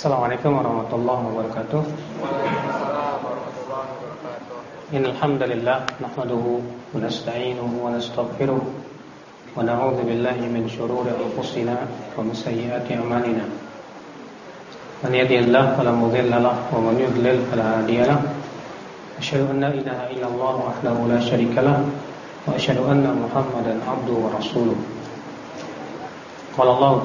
Assalamualaikum warahmatullahi wabarakatuh. Innal hamdalillah nahmaduhu wa nasta'inuhu wa nastaghfiruh wa na'udzu billahi min shururi anfusina wa min sayyiati a'malina. Man yahdihillahu fala mudilla lahu wa man yudlil fala hadiya lahu. Asyhadu an la ilaha illallah wahdahu la syarika lahu wa asyhadu anna Muhammadan 'abduhu wa rasuluh. Qala Allah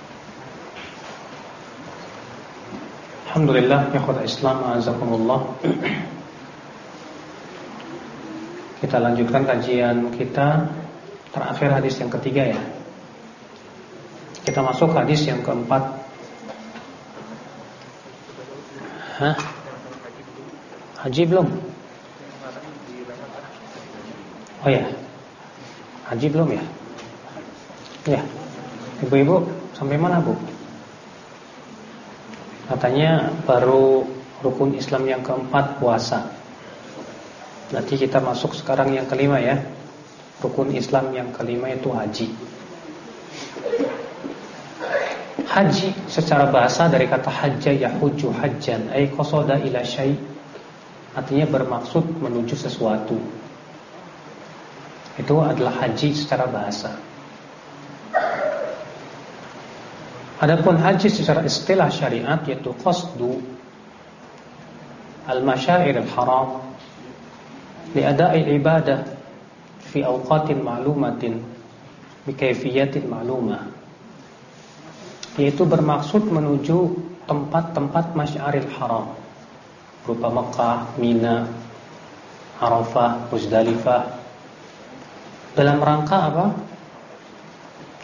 Alhamdulillah ya khotbah Islam azakumullah. Kita lanjutkan kajian kita terakhir hadis yang ketiga ya. Kita masuk hadis yang keempat. Hah? Haji belum? Oh ya. Haji belum ya? Ya. Ibu-ibu sampai mana, Bu? Katanya baru rukun Islam yang keempat puasa. Nanti kita masuk sekarang yang kelima ya. Rukun Islam yang kelima itu haji. Haji secara bahasa dari kata hajja yahuju hajjan ay qasada ila syai' artinya bermaksud menuju sesuatu. Itu adalah haji secara bahasa. Adapun haji secara istilah syariat yaitu qasdu al-masyair al-haram liada'i ibadah fi awqatin ma'lumatin bi kayfiyatin ma'lumah yaitu bermaksud menuju tempat-tempat masyairil haram berupa Mekah, Mina, Arafah, Muzdalifah dalam rangka apa?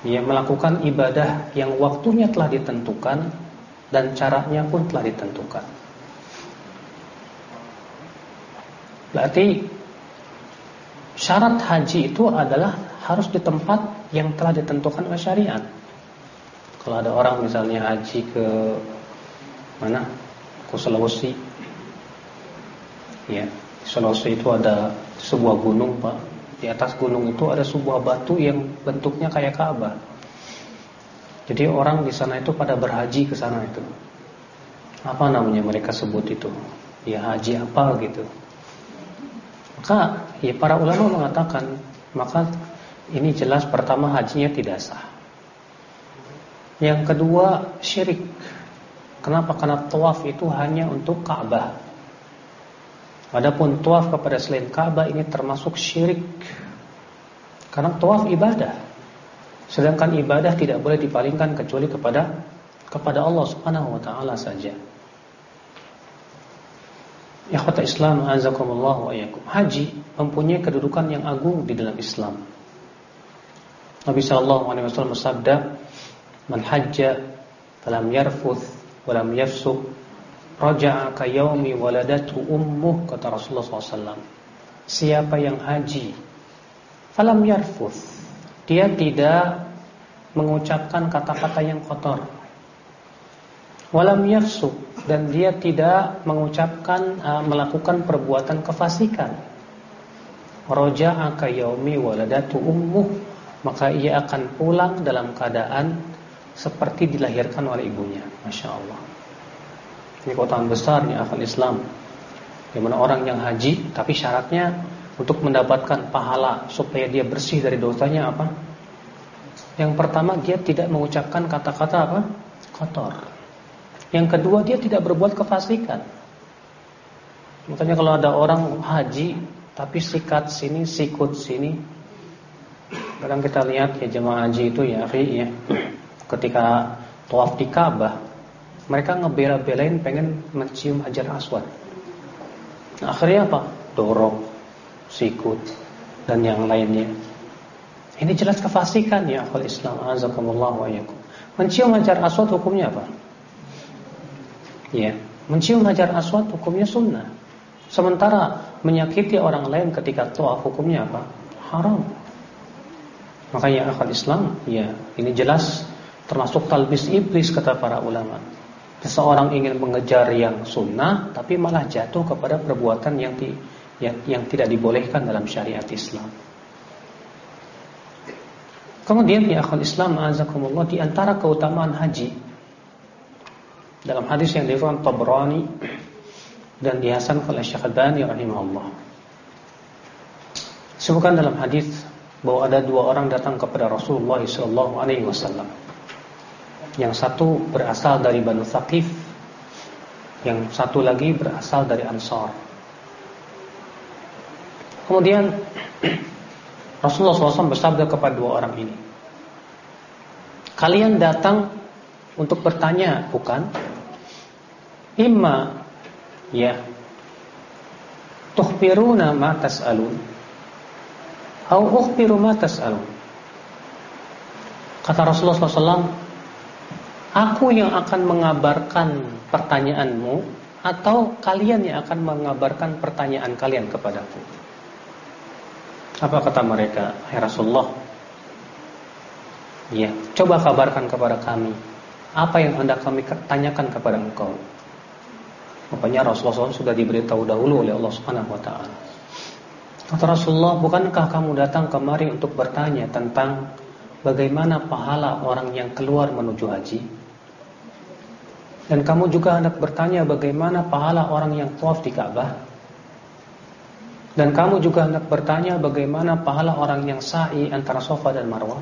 Ia melakukan ibadah yang waktunya telah ditentukan dan caranya pun telah ditentukan. Berarti syarat haji itu adalah harus di tempat yang telah ditentukan oleh syariat. Kalau ada orang misalnya haji ke mana? Ke Sulawesi. Ya, Sulawesi itu ada sebuah gunung, Pak di atas gunung itu ada sebuah batu yang bentuknya kayak Ka'bah. Jadi orang di sana itu pada berhaji ke sana itu. Apa namanya mereka sebut itu? Ya haji apa gitu. Maka ya para ulama mengatakan maka ini jelas pertama hajinya tidak sah. Yang kedua syirik. Kenapa? Karena tawaf itu hanya untuk Ka'bah. Adapun tawaf kepada selain Ka'bah ini termasuk syirik. Karena tawaf ibadah. Sedangkan ibadah tidak boleh dipalingkan kecuali kepada kepada Allah Subhanahu wa taala saja. Kata Islam azakumullah wa iyyakum. Haji mempunyai kedudukan yang agung di dalam Islam. Nabi sallallahu alaihi wasallam bersabda, "Man hajja falam yarfuth wa lam Raja'a ka yaumi waladatu ummuh kata Rasulullah SAW. Siapa yang haji falam yarfuth. Dia tidak mengucapkan kata-kata yang kotor. Walam yafsuk dan dia tidak mengucapkan uh, melakukan perbuatan kefasikan. Raja'a ka yaumi waladatu ummuh maka ia akan pulang dalam keadaan seperti dilahirkan oleh ibunya. Masya Allah. Ini keutamaan besar ya akal Islam. Di mana orang yang haji tapi syaratnya untuk mendapatkan pahala supaya dia bersih dari dosanya apa? Yang pertama dia tidak mengucapkan kata-kata apa? kotor. Yang kedua dia tidak berbuat kefasikan. Makanya kalau ada orang haji tapi sikat sini, sikut sini. Kadang kita lihat ya jemaah haji itu ya, ya ketika tawaf di Ka'bah mereka ngebela-belain pengen mencium hajar aswad. Nah, akhirnya apa? Dorong, sikut, dan yang lainnya. Ini jelas kefasikan ya akal Islam azakumullah wa yakum. Mencium hajar aswad hukumnya apa? Ya, mencium hajar aswad hukumnya sunnah. Sementara menyakiti orang lain ketika tawaf hukumnya apa? Haram. Makanya akal Islam, ya, ini jelas termasuk talbis iblis kata para ulama. Seseorang ingin mengejar yang sunnah tapi malah jatuh kepada perbuatan yang di, yang, yang tidak dibolehkan dalam syariat Islam. Kemudian ya akal Islam azakumullah di antara keutamaan haji dalam hadis yang diriwayatkan Tabrani dan dihasan oleh Syekh Albani rahimahullah. Sebutkan dalam hadis bahwa ada dua orang datang kepada Rasulullah sallallahu alaihi wasallam. Yang satu berasal dari Banu Thaqif, yang satu lagi berasal dari Ansar. Kemudian Rasulullah SAW bersabda kepada dua orang ini Kalian datang untuk bertanya bukan? Imma Ya Tuhbiruna ma tas'alun? Au ukhbiru ma tas'alun? Kata Rasulullah SAW Aku yang akan mengabarkan pertanyaanmu Atau kalian yang akan mengabarkan pertanyaan kalian kepadaku apa kata mereka? Hai Rasulullah, ya, coba kabarkan kepada kami apa yang hendak kami tanyakan kepada engkau. Rupanya Rasulullah SAW sudah diberitahu dahulu oleh Allah Subhanahu Wa Taala. Kata Rasulullah, bukankah kamu datang kemari untuk bertanya tentang bagaimana pahala orang yang keluar menuju haji? Dan kamu juga hendak bertanya bagaimana pahala orang yang tawaf di Ka'bah? Dan kamu juga hendak bertanya bagaimana pahala orang yang sa'i antara Safa dan Marwah.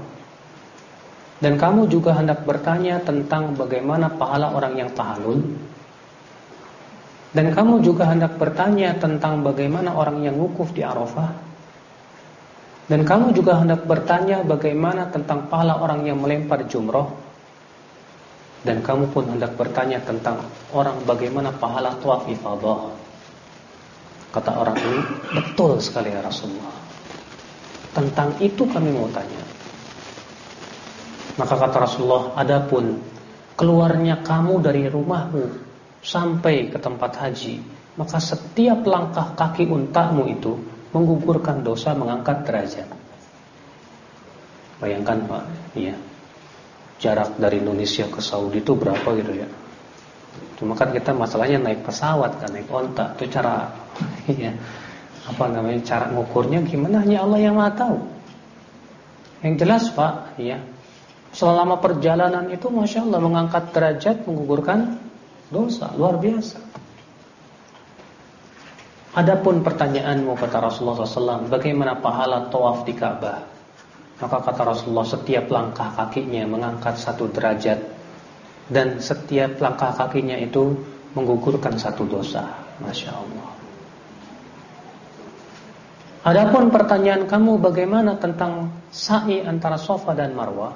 Dan kamu juga hendak bertanya tentang bagaimana pahala orang yang tahalul. Dan kamu juga hendak bertanya tentang bagaimana orang yang wukuf di Arafah. Dan kamu juga hendak bertanya bagaimana tentang pahala orang yang melempar jumroh. Dan kamu pun hendak bertanya tentang orang bagaimana pahala tawaf ifadah. Kata orang ini, betul sekali ya Rasulullah. Tentang itu kami mau tanya. Maka kata Rasulullah, adapun keluarnya kamu dari rumahmu sampai ke tempat haji, maka setiap langkah kaki untamu itu menggugurkan dosa mengangkat derajat. Bayangkan Pak, iya. Jarak dari Indonesia ke Saudi itu berapa gitu ya? Cuma kan kita masalahnya naik pesawat kan, naik onta. Itu cara ya, apa namanya cara ngukurnya gimana hanya Allah yang Maha tahu. Yang jelas Pak, ya. Selama perjalanan itu Masya Allah mengangkat derajat menggugurkan dosa luar biasa. Adapun pertanyaanmu kata Rasulullah SAW, bagaimana pahala tawaf di Ka'bah? Maka kata Rasulullah setiap langkah kakinya mengangkat satu derajat dan setiap langkah kakinya itu menggugurkan satu dosa. Masya Allah. Adapun pertanyaan kamu bagaimana tentang sa'i antara sofa dan marwah?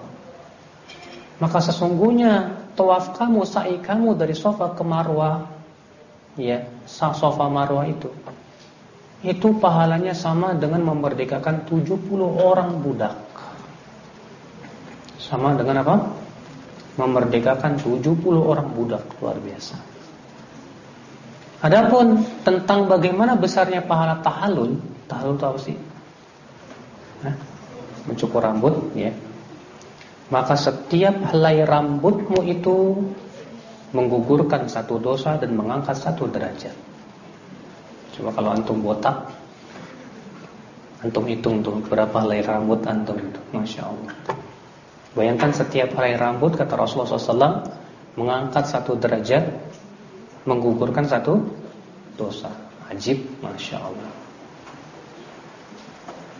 Maka sesungguhnya tawaf kamu, sa'i kamu dari sofa ke marwah, ya, sofa marwah itu, itu pahalanya sama dengan memerdekakan 70 orang budak. Sama dengan apa? memerdekakan 70 orang budak luar biasa. Adapun tentang bagaimana besarnya pahala tahallul, tahallul itu sih? Hah? Mencukur rambut, ya. Maka setiap helai rambutmu itu menggugurkan satu dosa dan mengangkat satu derajat. Coba kalau antum botak, antum hitung tuh berapa helai rambut antum itu, masya Allah. Bayangkan setiap helai rambut kata Rasulullah SAW mengangkat satu derajat, menggugurkan satu dosa. Ajib, masya Allah.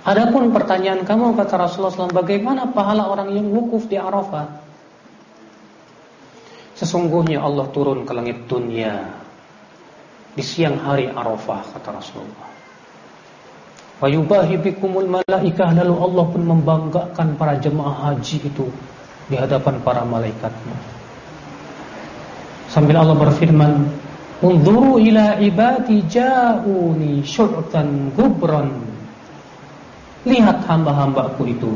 Adapun pertanyaan kamu kata Rasulullah SAW, bagaimana pahala orang yang wukuf di Arafah? Sesungguhnya Allah turun ke langit dunia di siang hari Arafah kata Rasulullah. Wayubahi bikumul malaikah lalu Allah pun membanggakan para jemaah haji itu di hadapan para malaikatnya. Sambil Allah berfirman, "Unzuru ila ibadi ja'uni syu'tan gubran." Lihat hamba-hambaku itu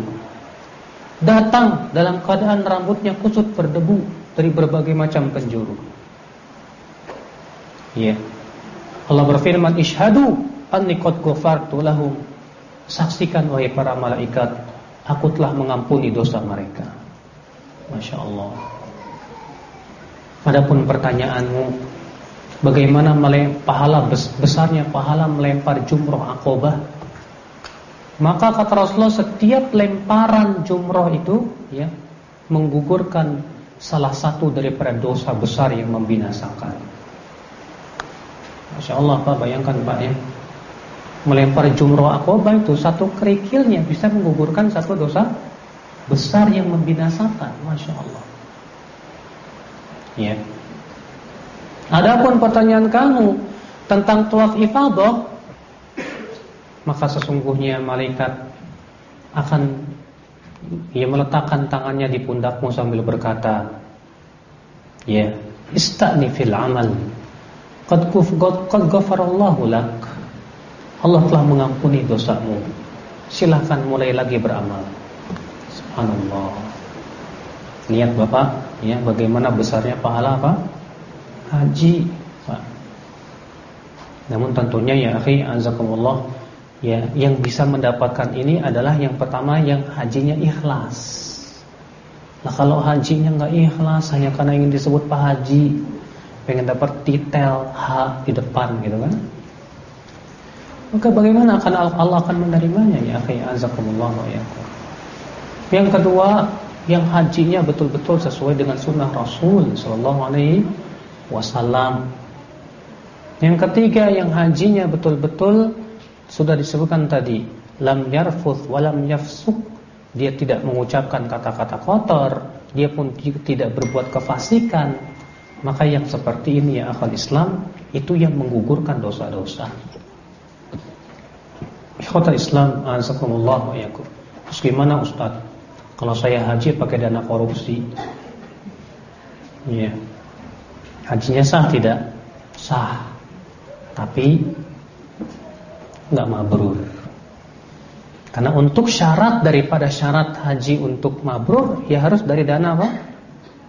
datang dalam keadaan rambutnya kusut berdebu dari berbagai macam penjuru. Ya. Allah berfirman, "Ishhadu anni qad ghafartu lahum." Saksikan wahai para malaikat, aku telah mengampuni dosa mereka. Masya Allah. Adapun pertanyaanmu, bagaimana pahala besarnya pahala melempar jumroh akobah? Maka kata Rasulullah setiap lemparan jumroh itu ya menggugurkan salah satu daripada dosa besar yang membinasakan. Masya Allah Pak, bayangkan Pak ya Melempar jumroh akobah itu Satu kerikilnya bisa menggugurkan satu dosa Besar yang membinasakan Masya Allah. Ya. Adapun pertanyaan kamu Tentang tuaf ifadah Maka sesungguhnya malaikat Akan Ia meletakkan tangannya di pundakmu sambil berkata Ya Ista'ni fil amal. Qad qad ghafarallahu lak. Allah telah mengampuni dosamu. Silahkan mulai lagi beramal. Subhanallah. Lihat Bapak, ya bagaimana besarnya pahala apa? Haji, Pak. Namun tentunya ya akhi azakumullah, ya yang bisa mendapatkan ini adalah yang pertama yang hajinya ikhlas. Nah kalau hajinya nggak ikhlas hanya karena ingin disebut Pak Haji, pengen dapat detail H di depan gitu kan maka bagaimana akan Allah akan menerimanya? Ya akhi azakumullah wa yakum yang kedua yang hajinya betul-betul sesuai dengan sunnah Rasul sallallahu alaihi wasallam. Yang ketiga yang hajinya betul-betul sudah disebutkan tadi lam yarfuth walam yafsuk. Dia tidak mengucapkan kata-kata kotor dia pun tidak berbuat kefasikan. Maka yang seperti ini ya akal Islam itu yang menggugurkan dosa-dosa. Ikhwata Islam, azakumullah wa yakum. Terus gimana Ustaz? Kalau saya haji pakai dana korupsi? Iya. Hajinya sah tidak? Sah. Tapi enggak mabrur. Karena untuk syarat daripada syarat haji untuk mabrur ya harus dari dana apa?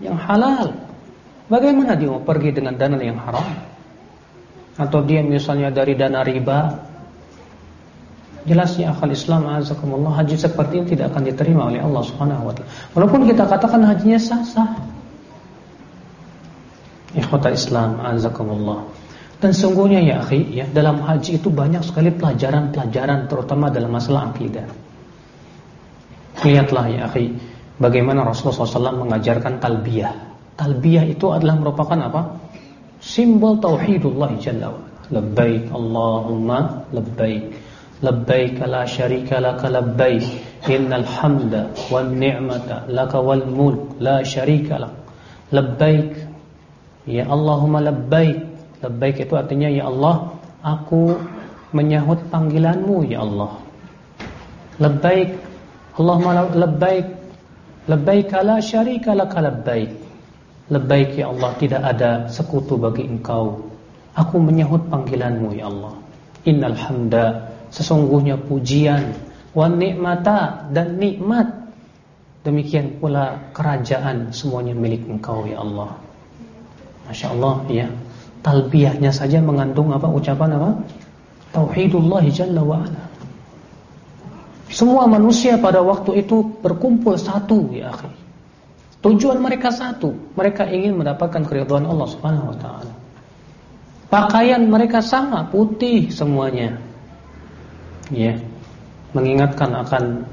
Yang halal. Bagaimana dia mau pergi dengan dana yang haram? Atau dia misalnya dari dana riba? Jelasnya akal Islam azakumullah haji seperti ini tidak akan diterima oleh Allah Subhanahu wa taala. Walaupun kita katakan hajinya sah-sah. Ikhwata Islam azakumullah. Dan sungguhnya ya akhi, ya, dalam haji itu banyak sekali pelajaran-pelajaran terutama dalam masalah akidah. Lihatlah ya akhi, bagaimana Rasulullah SAW mengajarkan talbiyah. Talbiyah itu adalah merupakan apa? Simbol tauhidullah jalla wa Labbaik Allahumma labbaik. Syarika laka labbaik. Innal hamda wan ni'mata laka wal mulk la syarika lak. Labbaik. Ya Allahumma labbaik. Labbaik itu artinya ya Allah, aku menyahut panggilanmu ya Allah. Labbaik. Allahumma labbaik. Labbaik la syarika laka labbaik. Lebaik ya Allah tidak ada sekutu bagi engkau Aku menyahut panggilanmu ya Allah Innal hamda Sesungguhnya pujian Wa nikmata dan nikmat. Demikian pula kerajaan Semuanya milik engkau ya Allah. Masya Allah ya. Talbiyahnya saja mengandung apa? Ucapan apa? Tauhidullah Jalla wa'ala Semua manusia pada waktu itu berkumpul satu ya akhir Tujuan mereka satu, mereka ingin mendapatkan keridhaan Allah Subhanahu wa taala. Pakaian mereka sama, putih semuanya. Ya. Mengingatkan akan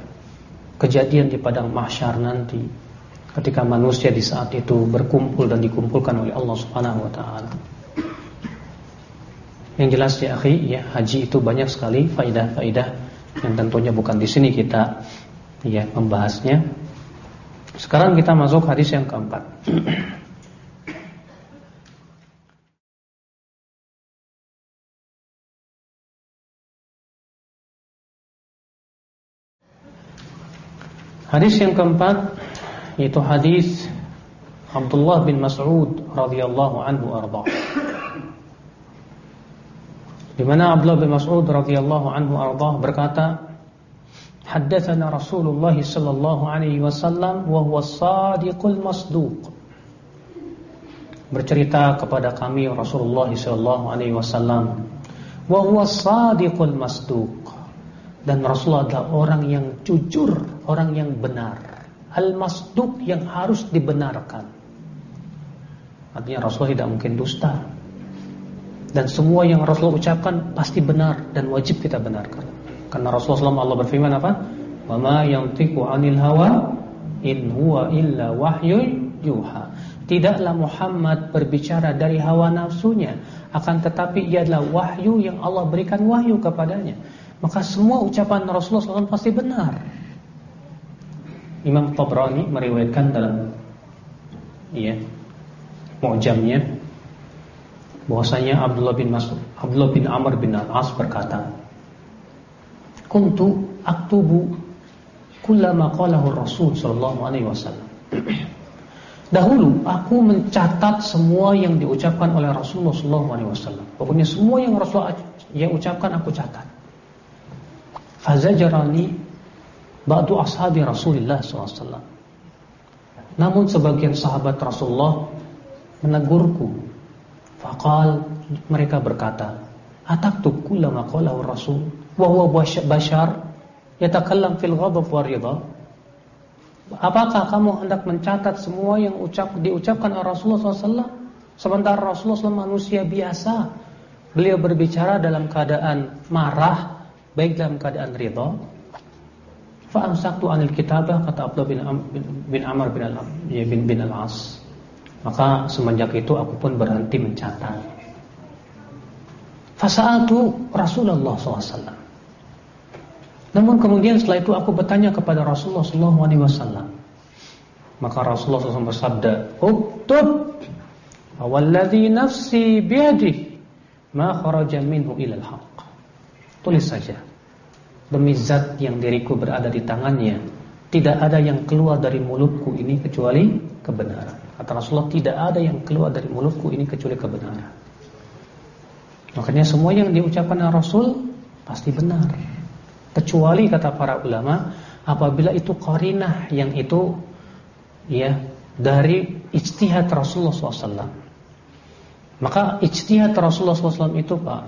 kejadian di padang mahsyar nanti ketika manusia di saat itu berkumpul dan dikumpulkan oleh Allah Subhanahu wa taala. Yang jelas ya akhi, ya haji itu banyak sekali faidah-faidah yang tentunya bukan di sini kita ya membahasnya. Sekarang kita masuk hadis yang keempat. Hadis yang keempat yaitu hadis Abdullah bin Mas'ud radhiyallahu anhu arda. Di mana Abdullah bin Mas'ud radhiyallahu anhu arda berkata, "Haddatsana Rasulullah sallallahu alaihi wasallam wa huwa sadiqul masduq." Bercerita kepada kami Rasulullah sallallahu alaihi wasallam wa huwa sadiqul masduq dan Rasulullah adalah orang yang jujur, orang yang benar. Al-masduq yang harus dibenarkan. Artinya Rasulullah tidak mungkin dusta. Dan semua yang Rasulullah ucapkan pasti benar dan wajib kita benarkan. Karena Rasulullah SAW Allah berfirman apa? "Wa ma yantiqu 'anil hawa in huwa illa wahyun yuha." Tidaklah Muhammad berbicara dari hawa nafsunya, akan tetapi ia adalah wahyu yang Allah berikan wahyu kepadanya. Maka semua ucapan Rasulullah SAW pasti benar. Imam Tabrani meriwayatkan dalam ya, mu'jamnya bahwasanya Abdullah bin Mas'ud, Abdullah bin Amr bin Al-As berkata, "Kuntu aktubu kullama qalahu Rasul sallallahu alaihi wasallam." Dahulu aku mencatat semua yang diucapkan oleh Rasulullah wasallam. Pokoknya semua yang Rasulullah yang ucapkan aku catat. Fazajarani ba'du ashabi Rasulullah SAW. Namun sebagian sahabat Rasulullah menegurku. Faqal mereka berkata, "Ataktu kullama qalahu Rasul wa huwa bashar yatakallam fil ghadab wa ridha?" Apakah kamu hendak mencatat semua yang ucap diucapkan oleh Rasulullah SAW? Sementara Rasulullah SAW manusia biasa, beliau berbicara dalam keadaan marah, baik dalam keadaan ridha. Fa'amsaktu anil kitabah kata Abdullah bin, Am, bin Amr bin Al ya, bin, bin Al As. Maka semenjak itu aku pun berhenti mencatat. Fasa'atu Rasulullah SAW. Namun kemudian setelah itu aku bertanya kepada Rasulullah SAW. Maka Rasulullah SAW bersabda, "Uktub, walladhi nafsi biadih, ma kharaja minhu ilal haq." Tulis saja. Demi zat yang diriku berada di tangannya, tidak ada yang keluar dari mulutku ini kecuali kebenaran. Kata Rasulullah, tidak ada yang keluar dari mulutku ini kecuali kebenaran. Makanya semua yang diucapkan Rasul pasti benar. Kecuali kata para ulama apabila itu qarinah yang itu ya dari ijtihad Rasulullah SAW. Maka ijtihad Rasulullah SAW itu Pak,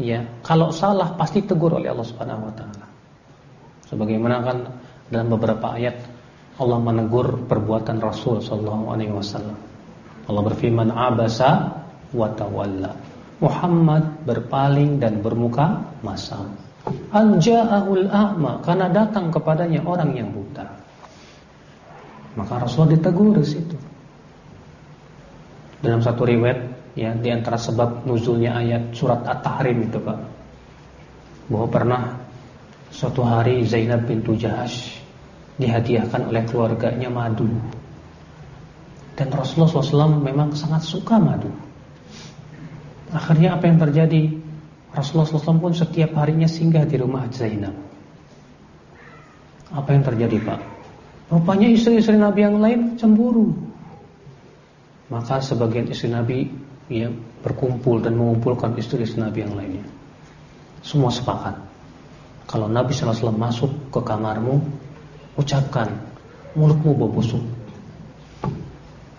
ya kalau salah pasti tegur oleh Allah Subhanahu Wa Taala. Sebagaimana kan dalam beberapa ayat Allah menegur perbuatan Rasul Sallallahu Alaihi Wasallam. Allah berfirman abasa wa tawalla. Muhammad berpaling dan bermuka masam. Anja'ahul a'ma karena datang kepadanya orang yang buta. Maka Rasul ditegur di situ. Dalam satu riwayat ya di antara sebab nuzulnya ayat surat At-Tahrim itu Pak. Bahwa pernah suatu hari Zainab bintu Jahash dihadiahkan oleh keluarganya madu. Dan Rasulullah SAW memang sangat suka madu. Akhirnya apa yang terjadi? Rasulullah SAW pun setiap harinya singgah di rumah Zainab. Apa yang terjadi Pak? Rupanya istri-istri Nabi yang lain cemburu. Maka sebagian istri Nabi ya, berkumpul dan mengumpulkan istri-istri Nabi yang lainnya. Semua sepakat. Kalau Nabi SAW masuk ke kamarmu, ucapkan mulutmu bau busuk.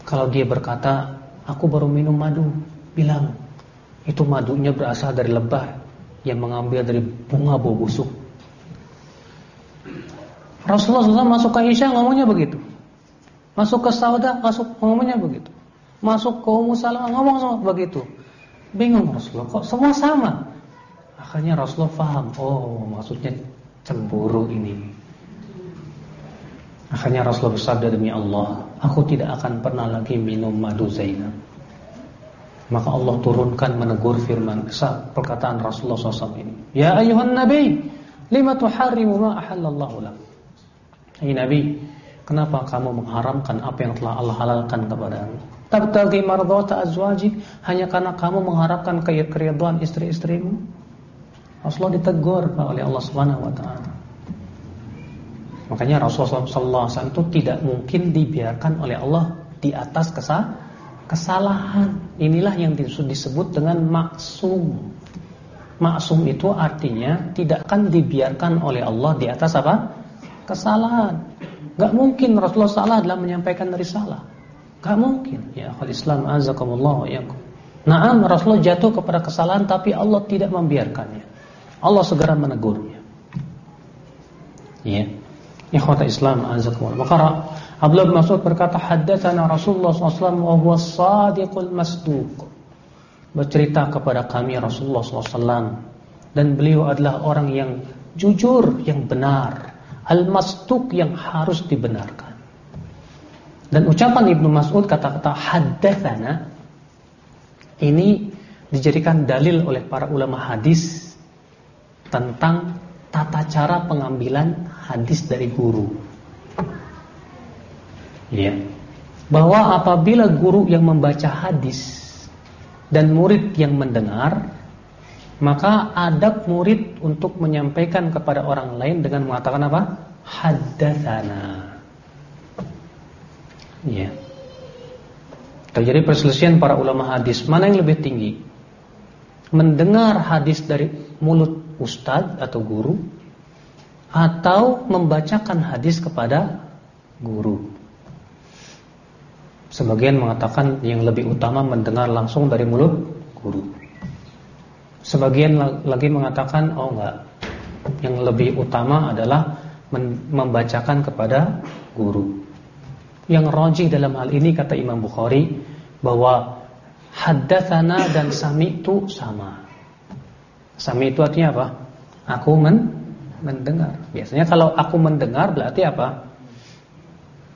Kalau dia berkata, aku baru minum madu, bilang itu madunya berasal dari lebah yang mengambil dari bunga bau busuk. Rasulullah SAW masuk ke Isya ngomongnya begitu. Masuk ke Sauda masuk ngomongnya begitu. Masuk ke Ummu Salamah ngomong sama begitu. Bingung Rasulullah kok semua sama. Akhirnya Rasulullah faham, oh maksudnya cemburu ini. Akhirnya Rasulullah bersabda demi Allah, aku tidak akan pernah lagi minum madu Zainab. Maka Allah turunkan menegur firman perkataan Rasulullah SAW ini. Ya ayuhan Nabi, lima tuharrimu ma ahallallahu lak. Hai Nabi, kenapa kamu mengharamkan apa yang telah Allah halalkan kepadamu? Tabtaghi mardhata azwajik hanya karena kamu mengharapkan keridhaan istri-istrimu? Rasulullah ditegur oleh Allah Subhanahu wa taala. Makanya Rasulullah SAW itu tidak mungkin dibiarkan oleh Allah di atas kesalahan kesalahan. Inilah yang disebut dengan maksum. Maksum itu artinya tidak akan dibiarkan oleh Allah di atas apa? Kesalahan. Gak mungkin Rasulullah salah dalam menyampaikan risalah. Gak mungkin. Ya akhul Islam azakumullah yakum. Naam Rasulullah jatuh kepada kesalahan tapi Allah tidak membiarkannya. Allah segera menegurnya. Ya. Ikhwata Islam azakumullah. Maka Abdullah bin Mas'ud berkata haddatsana Rasulullah SAW wa huwa sadiqul masduq. Bercerita kepada kami Rasulullah SAW dan beliau adalah orang yang jujur, yang benar, al-masduq yang harus dibenarkan. Dan ucapan Ibnu Mas'ud kata-kata haddatsana ini dijadikan dalil oleh para ulama hadis tentang tata cara pengambilan hadis dari guru. Ya. Bahwa apabila guru yang membaca hadis dan murid yang mendengar, maka adab murid untuk menyampaikan kepada orang lain dengan mengatakan apa? Haddatsana. Ya. Terjadi perselisihan para ulama hadis, mana yang lebih tinggi? Mendengar hadis dari mulut ustadz atau guru atau membacakan hadis kepada guru. Sebagian mengatakan yang lebih utama mendengar langsung dari mulut guru. Sebagian lagi mengatakan oh enggak. Yang lebih utama adalah membacakan kepada guru. Yang rojih dalam hal ini kata Imam Bukhari bahwa haddatsana dan sami itu sama. Sami itu artinya apa? Aku men mendengar. Biasanya kalau aku mendengar berarti apa?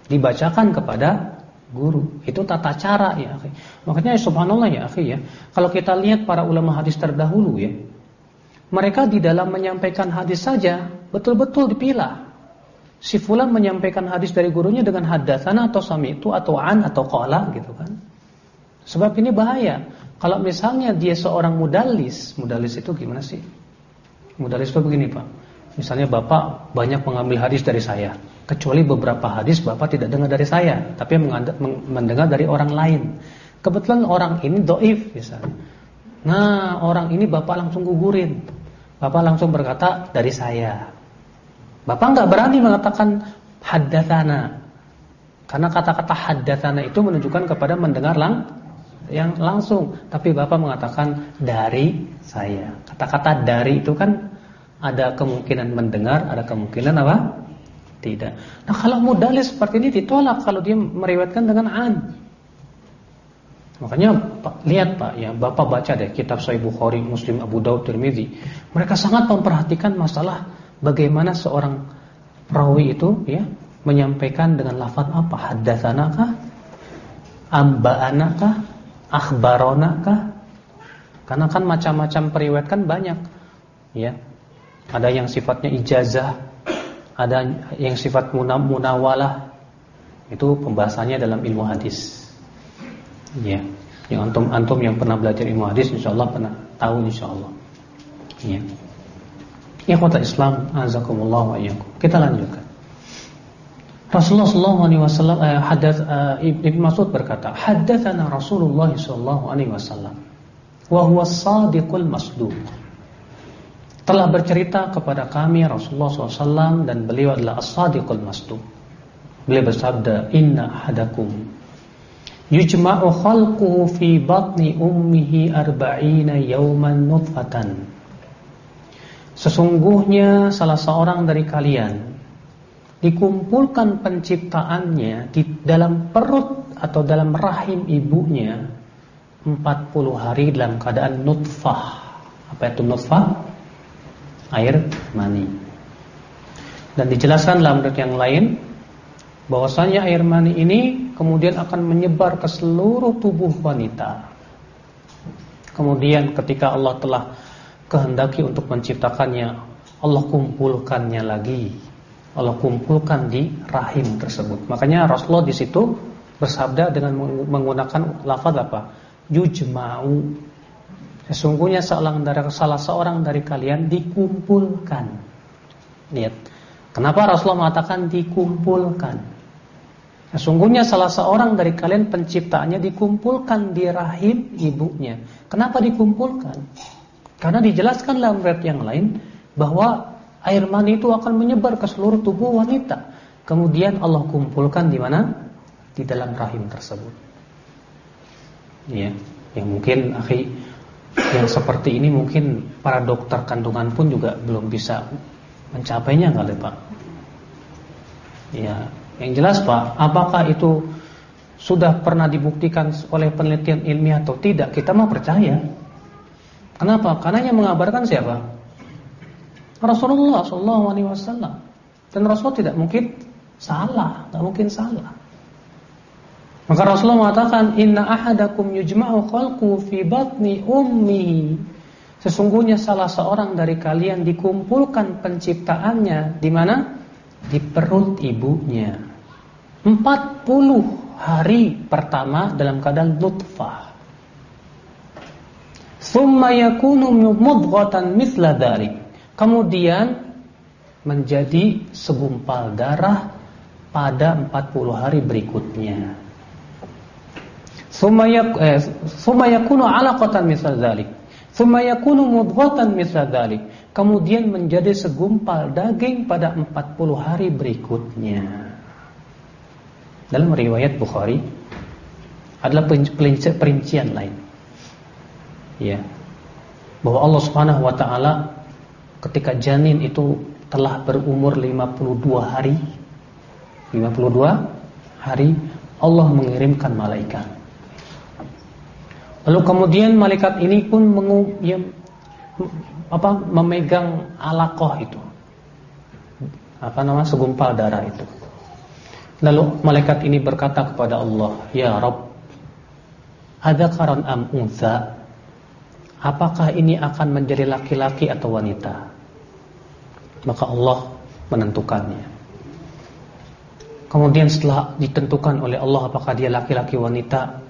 Dibacakan kepada guru. Itu tata cara ya, akhi. Makanya subhanallah ya, akhi ya. Kalau kita lihat para ulama hadis terdahulu ya, mereka di dalam menyampaikan hadis saja betul-betul dipilah. Si fulan menyampaikan hadis dari gurunya dengan hadatsana atau sami'tu atau an atau qala gitu kan. Sebab ini bahaya. Kalau misalnya dia seorang mudalis, mudalis itu gimana sih? Mudalis itu begini, Pak. Misalnya Bapak banyak mengambil hadis dari saya, kecuali beberapa hadis Bapak tidak dengar dari saya, tapi mendengar dari orang lain. Kebetulan orang ini doif misalnya. Nah, orang ini Bapak langsung gugurin. Bapak langsung berkata dari saya. Bapak nggak berani mengatakan haddatsana. Karena kata-kata haddatsana itu menunjukkan kepada mendengar lang yang langsung, tapi Bapak mengatakan dari saya. Kata-kata dari itu kan ada kemungkinan mendengar, ada kemungkinan apa? Tidak. Nah, kalau mudalis seperti ini ditolak kalau dia meriwayatkan dengan an. Makanya Pak, lihat Pak ya, Bapak baca deh kitab Sahih Bukhari, Muslim, Abu Daud, Tirmizi. Mereka sangat memperhatikan masalah bagaimana seorang perawi itu ya menyampaikan dengan lafaz apa? Haddatsana kah? Amba'ana kah? Akhbarona kah? Karena kan macam-macam periwayat kan banyak. Ya. Ada yang sifatnya ijazah, ada yang sifat munawalah. Itu pembahasannya dalam ilmu hadis. Ya. Yang antum antum yang pernah belajar ilmu hadis insyaallah pernah tahu insyaallah. Ya. Ikhwata Islam, azakumullah wa iyyakum. Kita lanjutkan. Rasulullah sallallahu alaihi wasallam eh, hadath eh, Ibnu Mas'ud berkata, "Haddatsana Rasulullah sallallahu alaihi wasallam wa huwa shadiqul masduq." Telah bercerita kepada kami Rasulullah SAW dan beliau adalah as-sadiqul masduq. Beliau bersabda, "Inna ahadakum yujma'u khalquhu fi batni ummihi arba'ina yawman nutfatan." Sesungguhnya salah seorang dari kalian dikumpulkan penciptaannya di dalam perut atau dalam rahim ibunya 40 hari dalam keadaan nutfah. Apa itu nutfah? Air mani. Dan dijelaskan dalam ayat yang lain bahwasanya air mani ini kemudian akan menyebar ke seluruh tubuh wanita. Kemudian ketika Allah telah kehendaki untuk menciptakannya, Allah kumpulkannya lagi. Allah kumpulkan di rahim tersebut. Makanya Rasulullah di situ bersabda dengan menggunakan lafaz apa? Yujma'u. Sesungguhnya seorang dari salah seorang dari kalian dikumpulkan. Lihat. Kenapa Rasulullah mengatakan dikumpulkan? Sesungguhnya salah seorang dari kalian penciptaannya dikumpulkan di rahim ibunya. Kenapa dikumpulkan? Karena dijelaskan dalam riwayat yang lain bahwa air mani itu akan menyebar ke seluruh tubuh wanita. Kemudian Allah kumpulkan di mana? di dalam rahim tersebut. Ya, yang mungkin akhi yang seperti ini mungkin para dokter kandungan pun juga belum bisa mencapainya kali Pak. Ya, yang jelas Pak, apakah itu sudah pernah dibuktikan oleh penelitian ilmiah atau tidak? Kita mah percaya. Kenapa? Karena yang mengabarkan siapa? Rasulullah Shallallahu Alaihi Wasallam. Dan Rasul tidak mungkin salah, tidak mungkin salah. Maka Rasulullah mengatakan, Inna ahadakum yujma'u khalqu fi batni ummi. Sesungguhnya salah seorang dari kalian dikumpulkan penciptaannya di mana? Di perut ibunya. 40 hari pertama dalam keadaan nutfah. Thumma yakunu mudghatan mithla dhalik. Kemudian menjadi segumpal darah pada 40 hari berikutnya. Thumma eh, yakunu 'alaqatan mithla dhalik. Thumma yakunu mudghatan mithla dhalik. Kemudian menjadi segumpal daging pada 40 hari berikutnya. Dalam riwayat Bukhari adalah perincian lain ya. Bahwa Allah Subhanahu wa taala ketika janin itu telah berumur 52 hari 52 hari Allah mengirimkan malaikat. Lalu kemudian malaikat ini pun mengu, ya, apa memegang alaqah itu. Apa nama segumpal darah itu. Lalu malaikat ini berkata kepada Allah ya Rabb ada karan am unsa apakah ini akan menjadi laki-laki atau wanita? Maka Allah menentukannya. Kemudian setelah ditentukan oleh Allah apakah dia laki-laki wanita,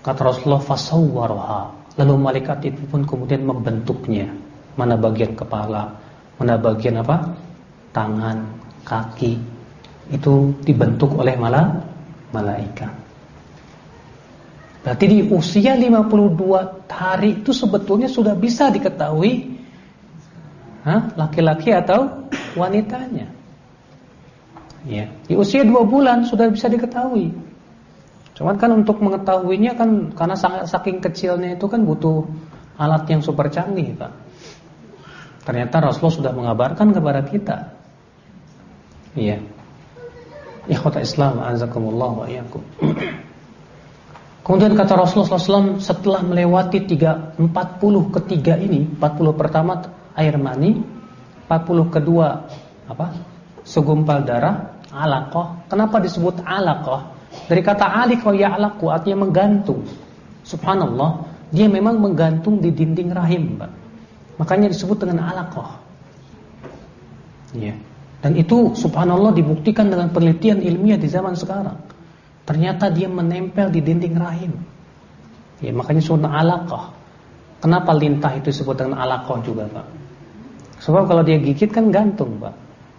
kata Rasulullah fasawwaraha. Lalu malaikat itu pun kemudian membentuknya. Mana bagian kepala, mana bagian apa? Tangan, kaki. Itu dibentuk oleh malah malaikat. Berarti di usia 52 hari itu sebetulnya sudah bisa diketahui laki-laki atau wanitanya. Ya, di usia 2 bulan sudah bisa diketahui. Cuman kan untuk mengetahuinya kan karena sangat saking kecilnya itu kan butuh alat yang super canggih, Pak. Ternyata Rasulullah sudah mengabarkan kepada kita. Iya. Ikhwata Islam, azakumullah wa iyyakum. Kemudian kata Rasulullah SAW setelah melewati tiga, 40 ketiga ini, 40 pertama air mani, 40 kedua apa? segumpal darah, alaqah. Kenapa disebut alaqah? Dari kata alaqah ya alaqu artinya menggantung. Subhanallah, dia memang menggantung di dinding rahim, Mbak. Makanya disebut dengan alaqah. Ya. Dan itu subhanallah dibuktikan dengan penelitian ilmiah di zaman sekarang. Ternyata dia menempel di dinding rahim. Ya, makanya sunnah alaqah. Kenapa lintah itu disebut dengan alaqah juga, Pak? Sebab kalau dia gigit kan gantung, Pak.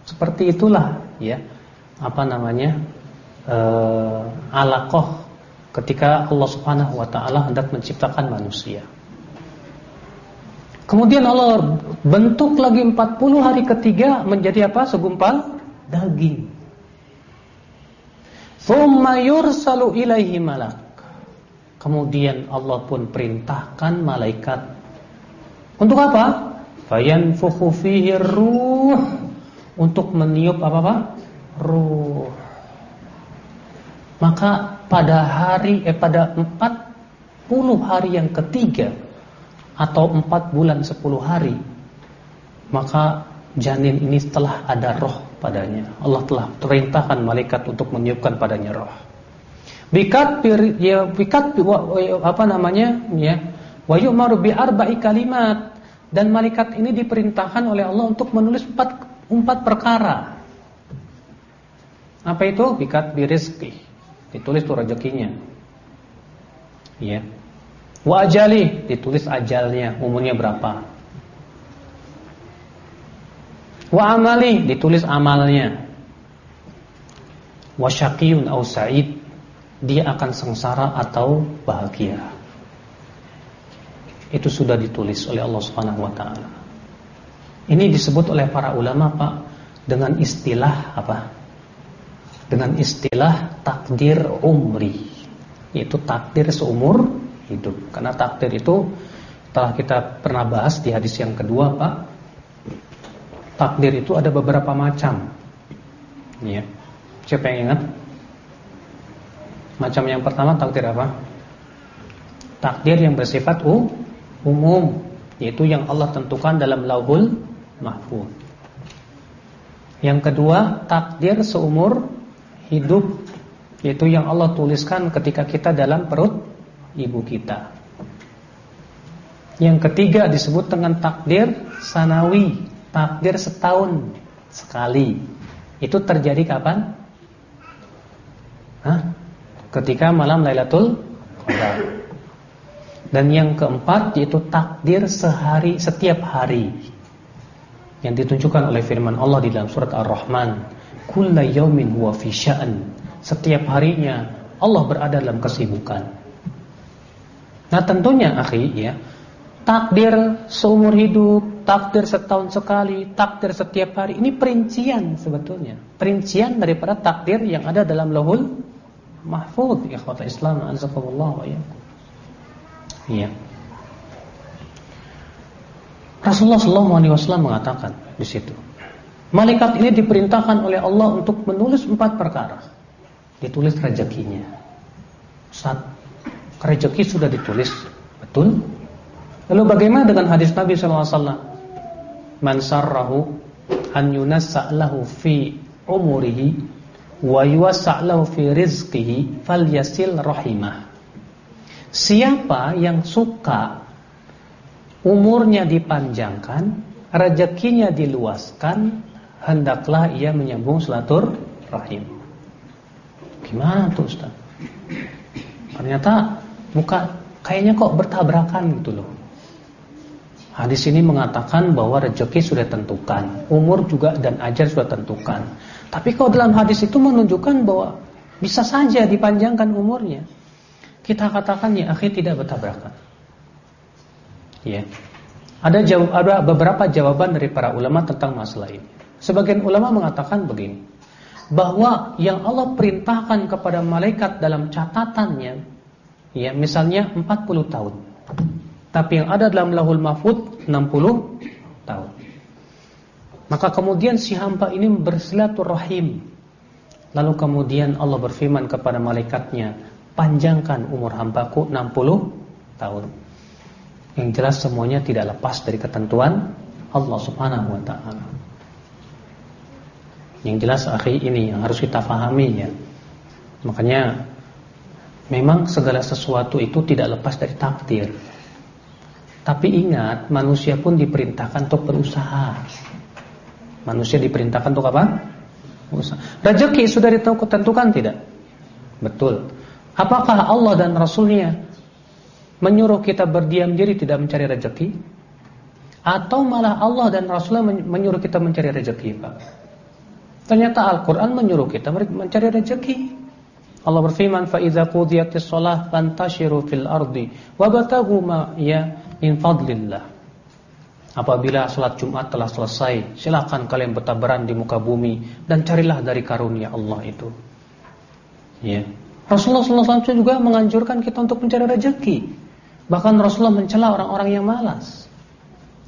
Seperti itulah, ya. Apa namanya? Uh, alaqah ketika Allah Subhanahu wa taala hendak menciptakan manusia. Kemudian Allah bentuk lagi 40 hari ketiga menjadi apa? Segumpal daging. Thumma yursalu ilaihi malak. Kemudian Allah pun perintahkan malaikat untuk apa? Fayanfukhu fihi ruh untuk meniup apa Pak? Ruh. Maka pada hari eh pada 40 hari yang ketiga atau 4 bulan 10 hari maka janin ini setelah ada roh padanya. Allah telah perintahkan malaikat untuk meniupkan padanya roh. Bikat ya bikat apa namanya ya wa yu'maru bi arba'i kalimat dan malaikat ini diperintahkan oleh Allah untuk menulis empat empat perkara. Apa itu? Bikat birizki. Ditulis tuh rezekinya. Ya. Wa ajali ditulis ajalnya, umurnya berapa. Wa amali ditulis amalnya. Wa syaqiyun au sa'id dia akan sengsara atau bahagia. Itu sudah ditulis oleh Allah Subhanahu wa taala. Ini disebut oleh para ulama Pak dengan istilah apa? dengan istilah takdir umri, yaitu takdir seumur hidup. Karena takdir itu telah kita pernah bahas di hadis yang kedua, Pak. Takdir itu ada beberapa macam. Ya. Siapa yang ingat? Macam yang pertama takdir apa? Takdir yang bersifat umum, yaitu yang Allah tentukan dalam Lauhul Mahfuz. Yang kedua, takdir seumur hidup, yaitu yang Allah tuliskan ketika kita dalam perut ibu kita. Yang ketiga disebut dengan takdir sanawi, takdir setahun sekali. Itu terjadi kapan? Hah? Ketika malam Lailatul Qadar. Dan yang keempat yaitu takdir sehari setiap hari. Yang ditunjukkan oleh firman Allah di dalam surat Ar-Rahman, "Kullu yaumin huwa fi sya'an." Setiap harinya Allah berada dalam kesibukan. Nah, tentunya akhi ya, takdir seumur hidup, takdir setahun sekali, takdir setiap hari ini perincian sebetulnya. Perincian daripada takdir yang ada dalam Lauhul Mahfuz. Ikhwatul Islam, azakumullah wa. Iya. Rasulullah SAW mengatakan di situ, malaikat ini diperintahkan oleh Allah untuk menulis empat perkara. Ditulis rezekinya. Saat rezeki sudah ditulis, betul? Lalu bagaimana dengan hadis Nabi SAW? Man sarrahu an yunassa'lahu fi umurihi wa yuwassa'lahu fi rizqihi falyasil rahimah. Siapa yang suka umurnya dipanjangkan, rezekinya diluaskan, hendaklah ia menyambung selatur rahim. Gimana tuh Ustaz? Ternyata buka kayaknya kok bertabrakan gitu loh. Hadis ini mengatakan bahwa rezeki sudah tentukan, umur juga dan ajar sudah tentukan. Tapi kalau dalam hadis itu menunjukkan bahwa bisa saja dipanjangkan umurnya. Kita katakan ya akhir tidak bertabrakan. Ya. Ada jawab ada beberapa jawaban dari para ulama tentang masalah ini. Sebagian ulama mengatakan begini, bahwa yang Allah perintahkan kepada malaikat dalam catatannya ya misalnya 40 tahun. Tapi yang ada dalam lahul mahfud 60 tahun. Maka kemudian si hamba ini bersilaturahim. Lalu kemudian Allah berfirman kepada malaikatnya, panjangkan umur hambaku 60 tahun. Yang jelas semuanya tidak lepas dari ketentuan Allah Subhanahu wa taala. Yang jelas akhi ini yang harus kita pahami ya. Makanya memang segala sesuatu itu tidak lepas dari takdir. Tapi ingat, manusia pun diperintahkan untuk berusaha. Manusia diperintahkan untuk apa? Usaha. Rezeki sudah ditentukan tidak? Betul. Apakah Allah dan Rasulnya menyuruh kita berdiam diri tidak mencari rezeki? Atau malah Allah dan Rasulnya menyuruh kita mencari rezeki, Pak? Ternyata Al-Quran menyuruh kita mencari rezeki. Allah berfirman, "Fa idza qudiyatis shalah fantashiru fil ardi wabtaghu ma ya min fadlillah. Apabila salat Jumat telah selesai, silakan kalian bertabaran di muka bumi dan carilah dari karunia Allah itu. Ya. Rasulullah SAW juga menganjurkan kita untuk mencari rezeki. Bahkan Rasulullah mencela orang-orang yang malas.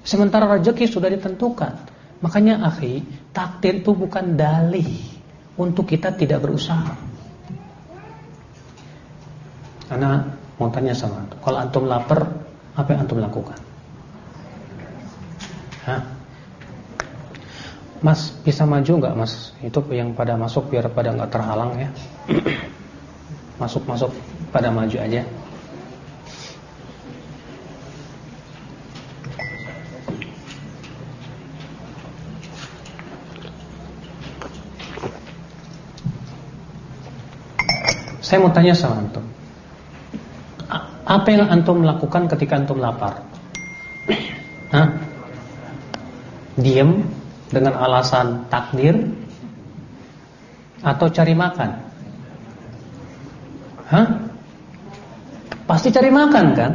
Sementara rezeki sudah ditentukan. Makanya akhi, takdir itu bukan dalih untuk kita tidak berusaha. Karena mau tanya sama kalau antum lapar, apa yang antum lakukan? Hah? Mas bisa maju nggak mas? Itu yang pada masuk biar pada nggak terhalang ya. masuk masuk pada maju aja. Saya mau tanya sama antum. Apa yang antum lakukan ketika antum lapar? Hah? Diam dengan alasan takdir atau cari makan? Hah? Pasti cari makan kan?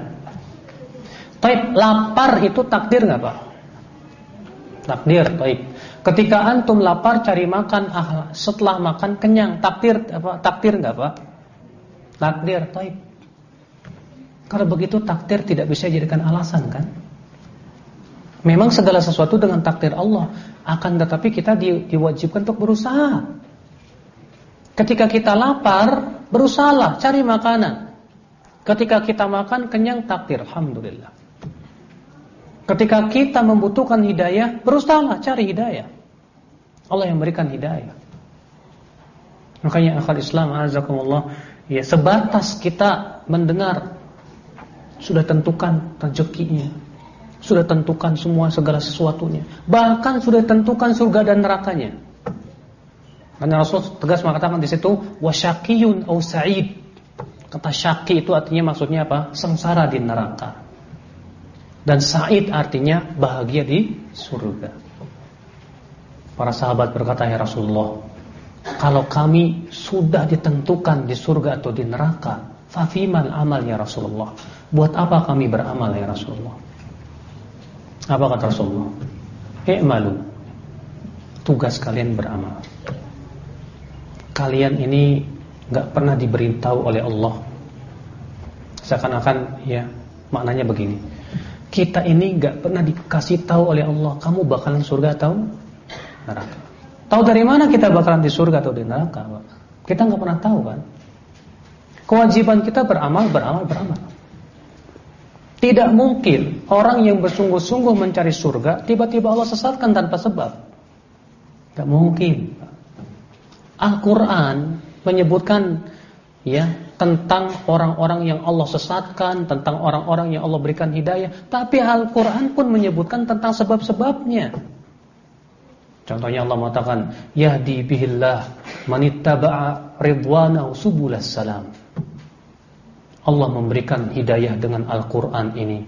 Tapi lapar itu takdir nggak pak? Takdir, baik. Ketika antum lapar cari makan, ah, setelah makan kenyang, takdir apa? Takdir enggak, Pak? Takdir, taib. Kalau begitu takdir tidak bisa dijadikan alasan kan? Memang segala sesuatu dengan takdir Allah, akan tetapi kita di, diwajibkan untuk berusaha. Ketika kita lapar, berusahalah cari makanan. Ketika kita makan kenyang takdir, alhamdulillah. Ketika kita membutuhkan hidayah, berusahalah cari hidayah. Allah yang berikan hidayah. Makanya akal Islam azakumullah, ya sebatas kita mendengar sudah tentukan rezekinya. Sudah tentukan semua segala sesuatunya. Bahkan sudah tentukan surga dan nerakanya. Karena Rasul tegas mengatakan di situ wasyaqiyun au sa'id. Kata syaki itu artinya maksudnya apa? Sengsara di neraka. Dan Sa'id artinya bahagia di surga. Para sahabat berkata, "Ya Rasulullah, kalau kami sudah ditentukan di surga atau di neraka, fafiman amal ya Rasulullah? Buat apa kami beramal ya Rasulullah?" Apa kata Rasulullah? "I'malu." Tugas kalian beramal. Kalian ini nggak pernah diberitahu oleh Allah. Seakan-akan ya, maknanya begini kita ini nggak pernah dikasih tahu oleh Allah kamu bakalan surga atau neraka. Tahu dari mana kita bakalan di surga atau di neraka? Kita nggak pernah tahu kan. Kewajiban kita beramal, beramal, beramal. Tidak mungkin orang yang bersungguh-sungguh mencari surga tiba-tiba Allah sesatkan tanpa sebab. Gak mungkin. Al-Quran menyebutkan ya tentang orang-orang yang Allah sesatkan, tentang orang-orang yang Allah berikan hidayah, tapi Al-Qur'an pun menyebutkan tentang sebab-sebabnya. Contohnya Allah mengatakan, "Yahdi bihillah manittaba'a ridwanahu subulas salam." Allah memberikan hidayah dengan Al-Qur'an ini.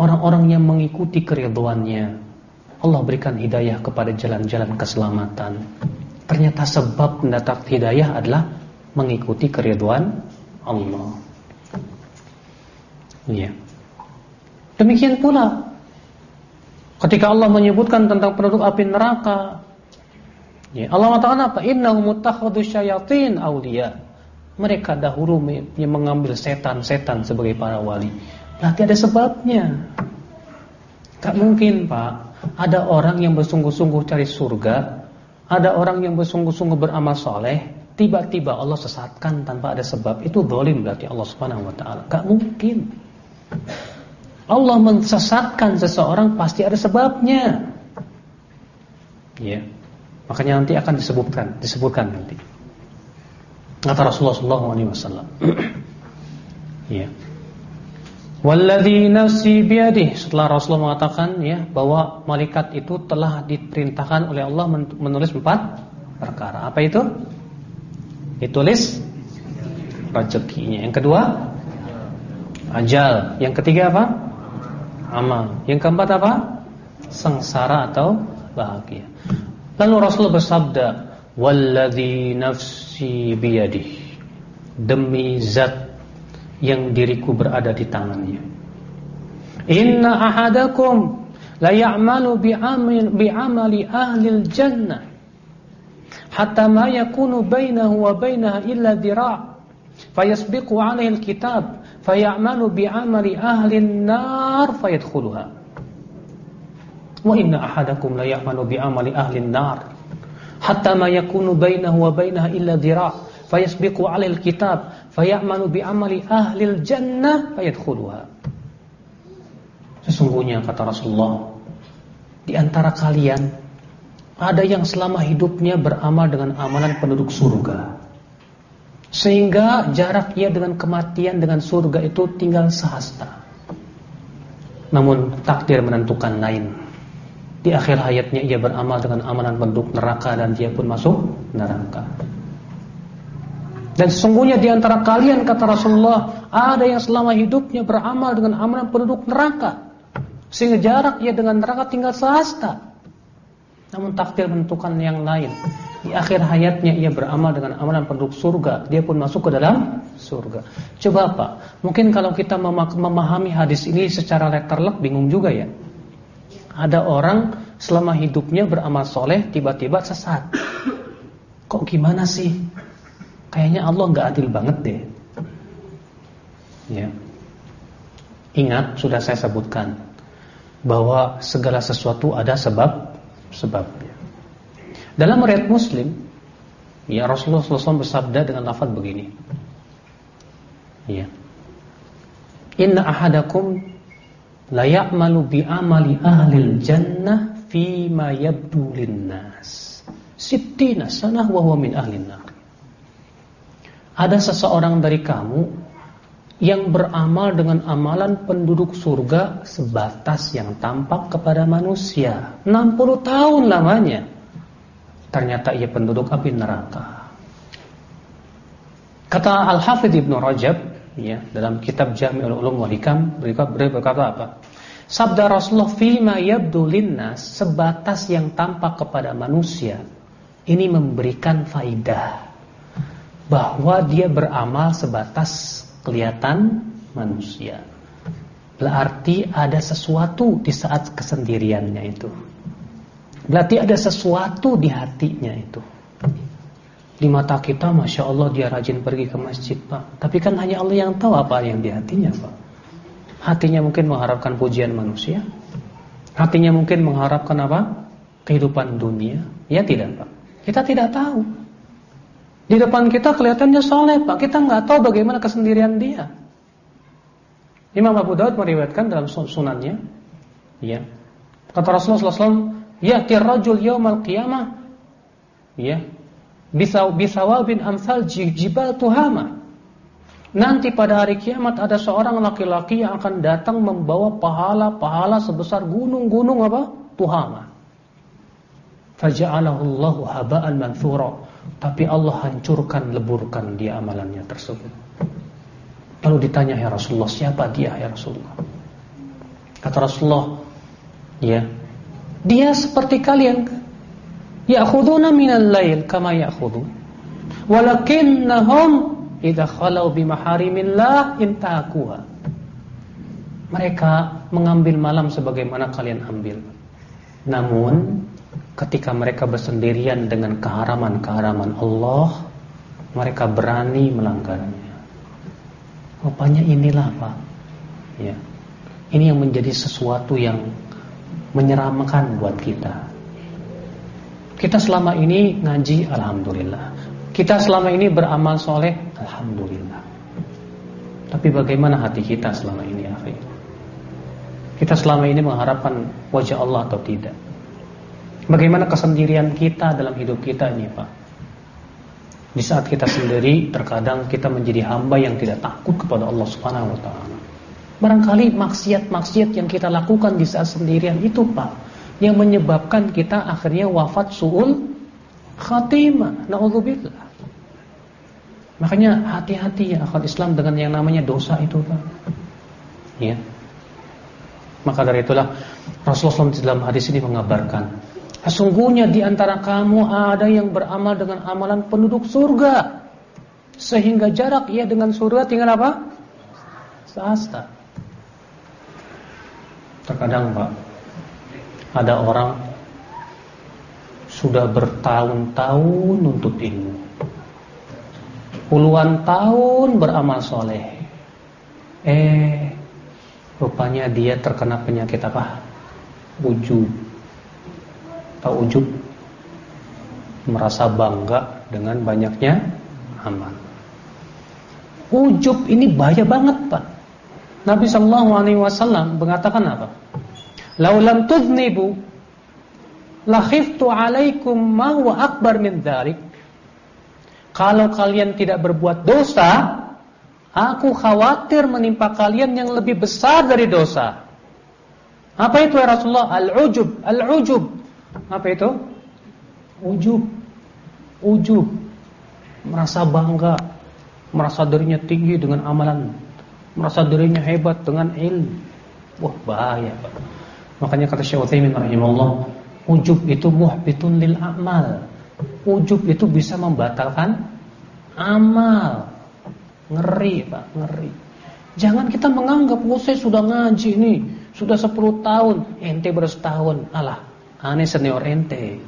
Orang-orang yang mengikuti keridwannya, Allah berikan hidayah kepada jalan-jalan keselamatan. Ternyata sebab mendapat hidayah adalah mengikuti keriduan Allah. Iya. Demikian pula ketika Allah menyebutkan tentang penduduk api neraka, ya, Allah mengatakan apa? Innahum muttakhadhu syayatin awliya. Mereka dahulu mengambil setan-setan sebagai para wali. Berarti ada sebabnya. Tak mungkin, Pak. Ada orang yang bersungguh-sungguh cari surga, ada orang yang bersungguh-sungguh beramal soleh, tiba-tiba Allah sesatkan tanpa ada sebab itu zalim berarti Allah Subhanahu wa taala. Gak mungkin. Allah mensesatkan seseorang pasti ada sebabnya. Ya. Makanya nanti akan disebutkan, disebutkan nanti. Kata Rasulullah sallallahu alaihi wasallam. ya. Walladzi nafsi biyadihi setelah Rasulullah mengatakan ya bahwa malaikat itu telah diperintahkan oleh Allah menulis empat perkara. Apa itu? ditulis rezekinya. Yang kedua ajal. Yang ketiga apa? Amal. Yang keempat apa? Sengsara atau bahagia. Lalu Rasul bersabda, "Walladzi nafsi biyadihi." Demi zat yang diriku berada di tangannya. Inna ahadakum la ya'malu bi'amali ahli jannah hatta ma yakunu bainahu wa bainaha illa dira' fayasbiqu 'alaihi alkitab fayamalu bi'amali ahli an-nar fayadkhuluha wa inna ahadakum la ya'malu ahli an-nar hatta ma yakunu bainahu wa bainaha illa dira' fayasbiqu 'alaihi alkitab fayamalu bi'amali ahli al-jannah fayadkhuluha Sesungguhnya kata Rasulullah di antara kalian ada yang selama hidupnya beramal dengan amalan penduduk surga. Sehingga jarak ia dengan kematian dengan surga itu tinggal sehasta. Namun takdir menentukan lain. Di akhir hayatnya ia beramal dengan amalan penduduk neraka dan dia pun masuk neraka. Dan sesungguhnya di antara kalian kata Rasulullah ada yang selama hidupnya beramal dengan amalan penduduk neraka. Sehingga jarak ia dengan neraka tinggal sehasta. Namun takdir menentukan yang lain. Di akhir hayatnya ia beramal dengan amalan penduduk surga, dia pun masuk ke dalam surga. Coba Pak, mungkin kalau kita memahami hadis ini secara letterlek bingung juga ya. Ada orang selama hidupnya beramal soleh tiba-tiba sesat. Kok gimana sih? Kayaknya Allah nggak adil banget deh. Ya. Ingat sudah saya sebutkan bahwa segala sesuatu ada sebab sebabnya. Dalam riwayat Muslim, ya Rasulullah SAW bersabda dengan lafaz begini. Ya. Inna ahadakum la ya'malu bi amali ahli jannah fi ma yabdu linnas. Sittina sanah wa huwa min nar. Ada seseorang dari kamu yang beramal dengan amalan penduduk surga sebatas yang tampak kepada manusia. 60 tahun lamanya. Ternyata ia penduduk api neraka. Kata Al-Hafidh Ibn Rajab ya dalam kitab Jami'ul Ulum wal Hikam beliau berkata apa? Sabda Rasulullah fima yabdu sebatas yang tampak kepada manusia ini memberikan faidah bahwa dia beramal sebatas kelihatan manusia. Berarti ada sesuatu di saat kesendiriannya itu. Berarti ada sesuatu di hatinya itu. Di mata kita Masya Allah dia rajin pergi ke masjid Pak. Tapi kan hanya Allah yang tahu apa yang di hatinya Pak. Hatinya mungkin mengharapkan pujian manusia. Hatinya mungkin mengharapkan apa? Kehidupan dunia. Ya tidak Pak. Kita tidak tahu. Di depan kita kelihatannya soleh Pak. Kita nggak tahu bagaimana kesendirian dia. Imam Abu Daud meriwayatkan dalam sunannya. Ya. Kata Rasulullah SAW Ya tirrajul yawmal qiyamah. Ya bisa bin amsal jibal tuhama. Nanti pada hari kiamat ada seorang laki-laki yang akan datang membawa pahala-pahala sebesar gunung-gunung apa? Tuhama. Faja'alahu Allahu haba'an manthura. Tapi Allah hancurkan, leburkan dia amalannya tersebut. Lalu ditanya ya Rasulullah, siapa dia ya Rasulullah? Kata Rasulullah, ya, dia seperti kalian ya'khuduna minal lail kama ya'khudun walakinnahum idza khalau bimaharimillah intaquha mereka mengambil malam sebagaimana kalian ambil. Namun ketika mereka bersendirian dengan keharaman-keharaman Allah mereka berani melanggarnya. Rupanya inilah Pak. Ya. Ini yang menjadi sesuatu yang menyeramkan buat kita kita selama ini ngaji Alhamdulillah. Kita selama ini beramal soleh Alhamdulillah. Tapi bagaimana hati kita selama ini akhir? Kita selama ini mengharapkan wajah Allah atau tidak? Bagaimana kesendirian kita dalam hidup kita ini Pak? Di saat kita sendiri Terkadang kita menjadi hamba yang tidak takut kepada Allah subhanahu wa ta'ala. Barangkali maksiat-maksiat yang kita lakukan di saat sendirian itu Pak yang menyebabkan kita akhirnya wafat suul khatimah. Nauzubillah. Makanya hati-hati ya akal Islam dengan yang namanya dosa itu, Pak. Ya. Maka dari itulah Rasulullah SAW dalam hadis ini mengabarkan, sesungguhnya di antara kamu ada yang beramal dengan amalan penduduk surga. Sehingga jarak ia dengan surga tinggal apa? Sehasta. Terkadang, Pak, ada orang sudah bertahun-tahun untuk ilmu Puluhan tahun beramal soleh Eh Rupanya dia terkena penyakit apa? Ujub Tahu ujub? Merasa bangga dengan banyaknya amal Ujub ini bahaya banget Pak Nabi Shallallahu Alaihi Wasallam mengatakan apa? Laulam tudnibu lahiftu alaikum ma huwa akbar min. Kalau kalian tidak berbuat dosa, aku khawatir menimpa kalian yang lebih besar dari dosa. Apa itu ya Rasulullah? Al-ujub, al-ujub. Apa itu? Ujub. Ujub. Merasa bangga, merasa dirinya tinggi dengan amalan, merasa dirinya hebat dengan ilmu. Wah, bahaya. Makanya kata Syekh Utsaimin rahimahullah, ujub itu muhbitun lil amal. Ujub itu bisa membatalkan amal. Ngeri, Pak, ngeri. Jangan kita menganggap, "Oh, saya sudah ngaji nih, sudah 10 tahun, ente baru setahun." Alah, Aneh senior ente.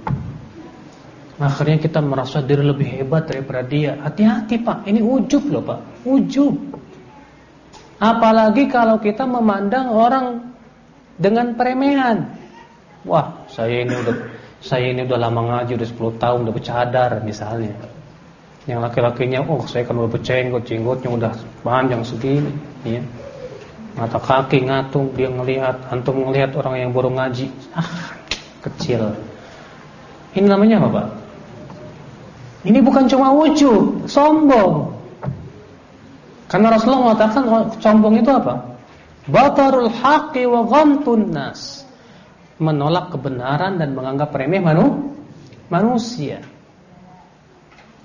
Akhirnya kita merasa diri lebih hebat daripada dia. Hati-hati pak, ini ujub loh pak, ujub. Apalagi kalau kita memandang orang dengan peremehan. Wah, saya ini udah saya ini udah lama ngaji, udah 10 tahun, udah bercadar misalnya. Yang laki-lakinya, oh saya kan udah bercenggot, jenggotnya udah panjang segini, ya. Mata kaki ngatung, dia ngelihat, antum ngelihat orang yang baru ngaji, ah, kecil. Ini namanya apa, Pak? Ini bukan cuma ujub, sombong. Karena Rasulullah mengatakan sombong itu apa? Batarul haqqi wa ghamtun nas. Menolak kebenaran dan menganggap remeh manu, manusia.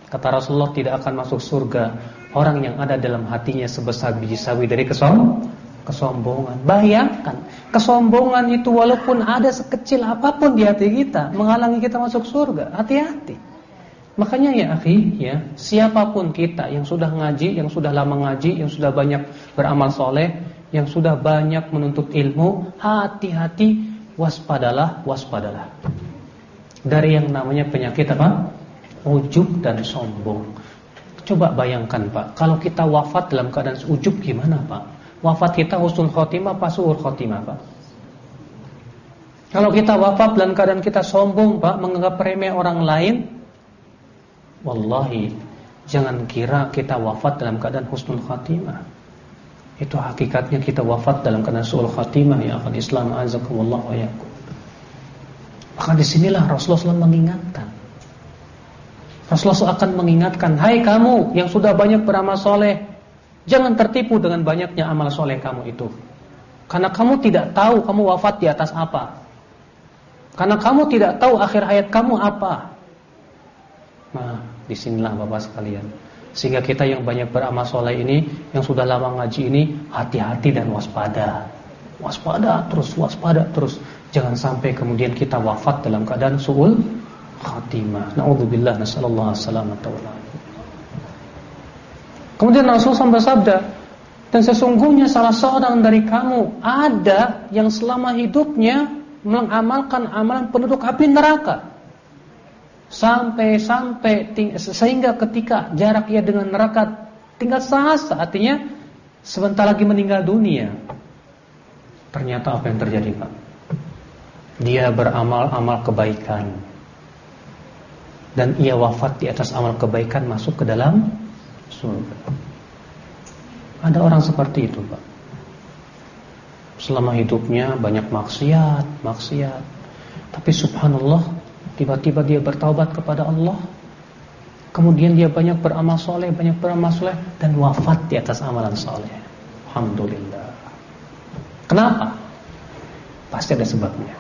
Kata Rasulullah tidak akan masuk surga orang yang ada dalam hatinya sebesar biji sawi dari kesom kesombongan. Bayangkan, kesombongan itu walaupun ada sekecil apa pun di hati kita menghalangi kita masuk surga. Hati-hati. Makanya ya akhi, ya, siapa pun kita yang sudah ngaji, yang sudah lama ngaji, yang sudah banyak beramal soleh, yang sudah banyak menuntut ilmu, hati-hati, waspadalah, waspadalah. Dari yang namanya penyakit apa? Ujub dan sombong. Coba bayangkan Pak, kalau kita wafat dalam keadaan ujub gimana Pak? Wafat kita husnul khotimah apa suhur khotimah Pak? Kalau kita wafat dalam keadaan kita sombong Pak, menganggap remeh orang lain, Wallahi Jangan kira kita wafat dalam keadaan husnul khatimah Itu hakikatnya kita wafat dalam keadaan suul khatimah Ya akan Islam azakumullah wa yakum Maka di sinilah Rasulullah SAW mengingatkan. Rasulullah SAW akan mengingatkan Hai kamu yang sudah banyak beramal soleh Jangan tertipu dengan banyaknya amal soleh kamu itu. Karena kamu tidak tahu kamu wafat di atas apa. Karena kamu tidak tahu akhir hayat kamu apa. Nah Di sinilah Bapak sekalian. Sehingga kita yang banyak beramal soleh ini, yang sudah lama ngaji ini, hati-hati dan waspada. Waspada terus, waspada terus. Jangan sampai kemudian kita wafat dalam keadaan su'ul khatimah. Na'udzubillah, nasallallahu salamata wa Kemudian Rasul sampai sabda, dan sesungguhnya salah seorang dari kamu ada yang selama hidupnya mengamalkan amalan penduduk api neraka sampai-sampai sehingga ketika jarak ia dengan neraka tinggal sehasta artinya sebentar lagi meninggal dunia. Ternyata apa yang terjadi Pak? Dia beramal-amal kebaikan. Dan ia wafat di atas amal kebaikan masuk ke dalam surga. Ada orang seperti itu Pak. Selama hidupnya banyak maksiat maksiat. Tapi subhanallah Tiba-tiba dia bertaubat kepada Allah. Kemudian dia banyak beramal soleh Banyak beramal soleh Dan wafat di atas amalan soleh. Alhamdulillah. Kenapa? Pasti ada sebabnya.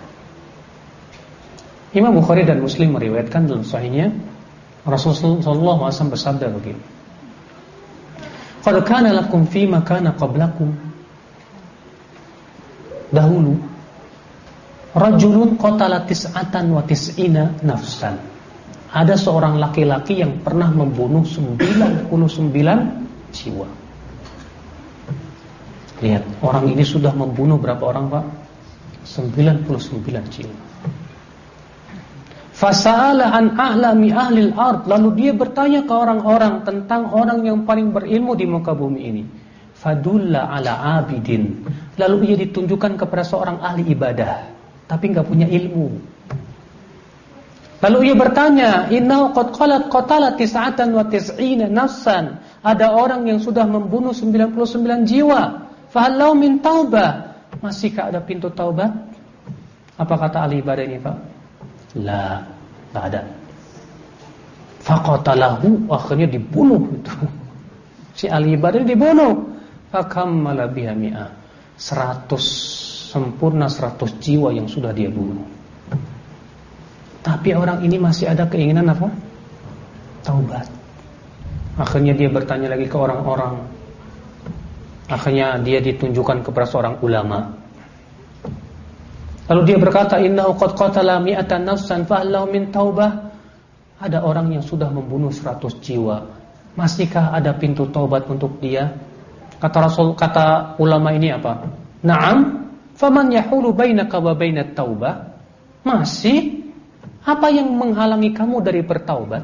Imam Bukhari dan Muslim meriwayatkan dalam sahihnya Rasulullah SAW bersabda begini. Qad kana lakum fima kana qablakum. Dahulu Rajulun qatala tis'atan wa tis'ina nafsan. Ada seorang laki-laki yang pernah membunuh 99 jiwa. Lihat, orang ini sudah membunuh berapa orang, Pak? 99 jiwa. Fasa'ala an ahlami ahlil ard Lalu dia bertanya ke orang-orang Tentang orang yang paling berilmu di muka bumi ini Fadulla ala abidin Lalu ia ditunjukkan kepada seorang ahli ibadah tapi nggak punya ilmu. Lalu ia bertanya, "Innahu qad qalat qatala tis'atan wa tis'ina nafsan." Ada orang yang sudah membunuh 99 jiwa. Fahallau min taubah. Masihkah ada pintu taubat? Apa kata ahli ibadah ini, Pak? La, tak ada. Faqatalahu akhirnya dibunuh itu. Si ahli ibadah dibunuh. Fakammala biha mi'ah. 100 sempurna 100 jiwa yang sudah dia bunuh. Tapi orang ini masih ada keinginan apa? Taubat. Akhirnya dia bertanya lagi ke orang-orang. Akhirnya dia ditunjukkan kepada seorang ulama. Lalu dia berkata, "Innahu qad qatala mi'atan nafsan fahlau min taubah." Ada orang yang sudah membunuh 100 jiwa. Masihkah ada pintu taubat untuk dia? Kata Rasul, kata ulama ini apa? Naam, Faman yahulu bainaka wa bainat taubah? Masih? Apa yang menghalangi kamu dari bertaubat?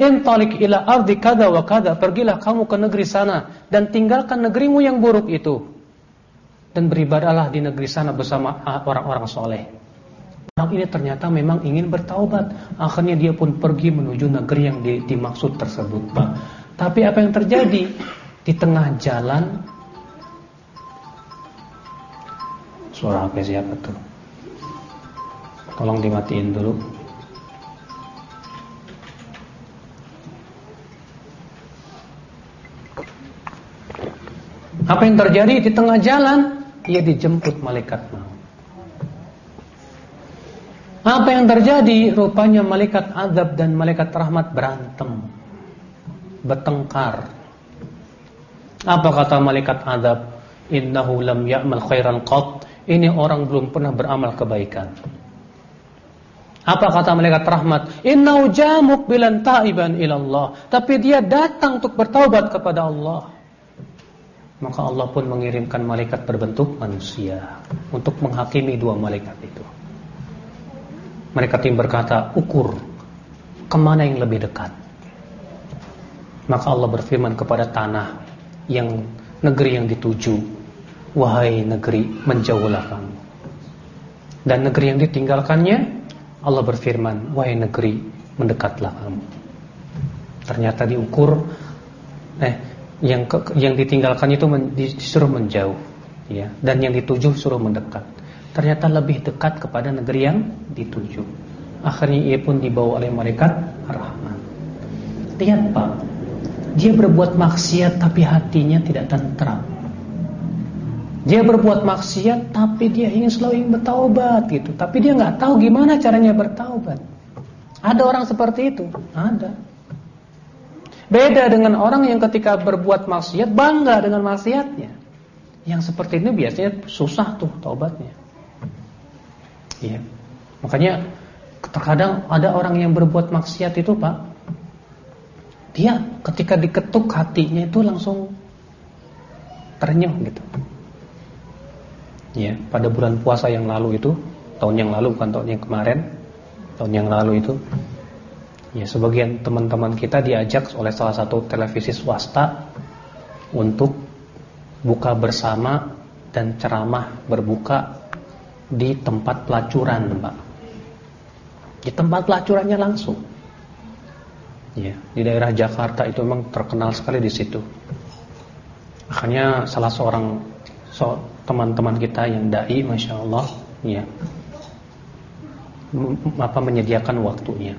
Intalik ila ardi kada wa kada. Pergilah kamu ke negeri sana dan tinggalkan negerimu yang buruk itu. Dan beribadalah di negeri sana bersama orang-orang soleh. Orang ini ternyata memang ingin bertaubat. Akhirnya dia pun pergi menuju negeri yang dimaksud tersebut. Tapi apa yang terjadi? Di tengah jalan Suara HP siapa tuh? Tolong dimatiin dulu. Apa yang terjadi di tengah jalan? Ia dijemput malaikat maut. Apa yang terjadi? Rupanya malaikat azab dan malaikat rahmat berantem. Bertengkar. Apa kata malaikat azab? Innahu lam ya'mal khairan qat ini orang belum pernah beramal kebaikan. Apa kata malaikat rahmat? Inna jamuk bilan ta'iban ilallah. Tapi dia datang untuk bertaubat kepada Allah. Maka Allah pun mengirimkan malaikat berbentuk manusia untuk menghakimi dua malaikat itu. Mereka tim berkata, ukur ke mana yang lebih dekat. Maka Allah berfirman kepada tanah yang negeri yang dituju Wahai negeri menjauhlah kamu. Dan negeri yang ditinggalkannya Allah berfirman Wahai negeri mendekatlah kamu. Ternyata diukur Eh yang ke, yang ditinggalkan itu men, disuruh menjauh ya. Dan yang dituju suruh mendekat. Ternyata lebih dekat kepada negeri yang dituju. Akhirnya ia pun dibawa oleh malaikat rahman lihat Pak. Dia berbuat maksiat tapi hatinya tidak tentram dia berbuat maksiat tapi dia ingin selalu ingin bertaubat gitu. Tapi dia nggak tahu gimana caranya bertaubat. Ada orang seperti itu? Ada. Beda dengan orang yang ketika berbuat maksiat bangga dengan maksiatnya. Yang seperti ini biasanya susah tuh taubatnya. Iya. Makanya terkadang ada orang yang berbuat maksiat itu, Pak. Dia ketika diketuk hatinya itu langsung ternyuh gitu ya pada bulan puasa yang lalu itu tahun yang lalu bukan tahun yang kemarin tahun yang lalu itu ya sebagian teman-teman kita diajak oleh salah satu televisi swasta untuk buka bersama dan ceramah berbuka di tempat pelacuran Pak di tempat pelacurannya langsung. Ya di daerah Jakarta itu memang terkenal sekali di situ. Akhirnya salah seorang so, teman-teman kita yang dai Masya Allah ya. Apa menyediakan waktunya.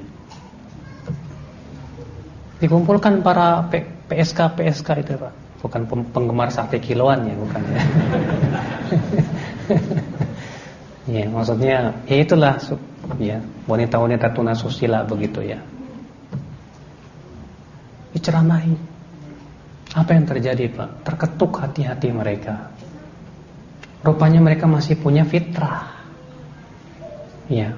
Dikumpulkan para PSK PSK itu Pak. Bukan penggemar sate kiloan ya bukan ya. Ya maksudnya ya itulah ya wanita-wanita tunasusila begitu ya. Diceramahi. Apa yang terjadi Pak? Terketuk hati-hati mereka Rupanya mereka masih punya fitrah. Ya.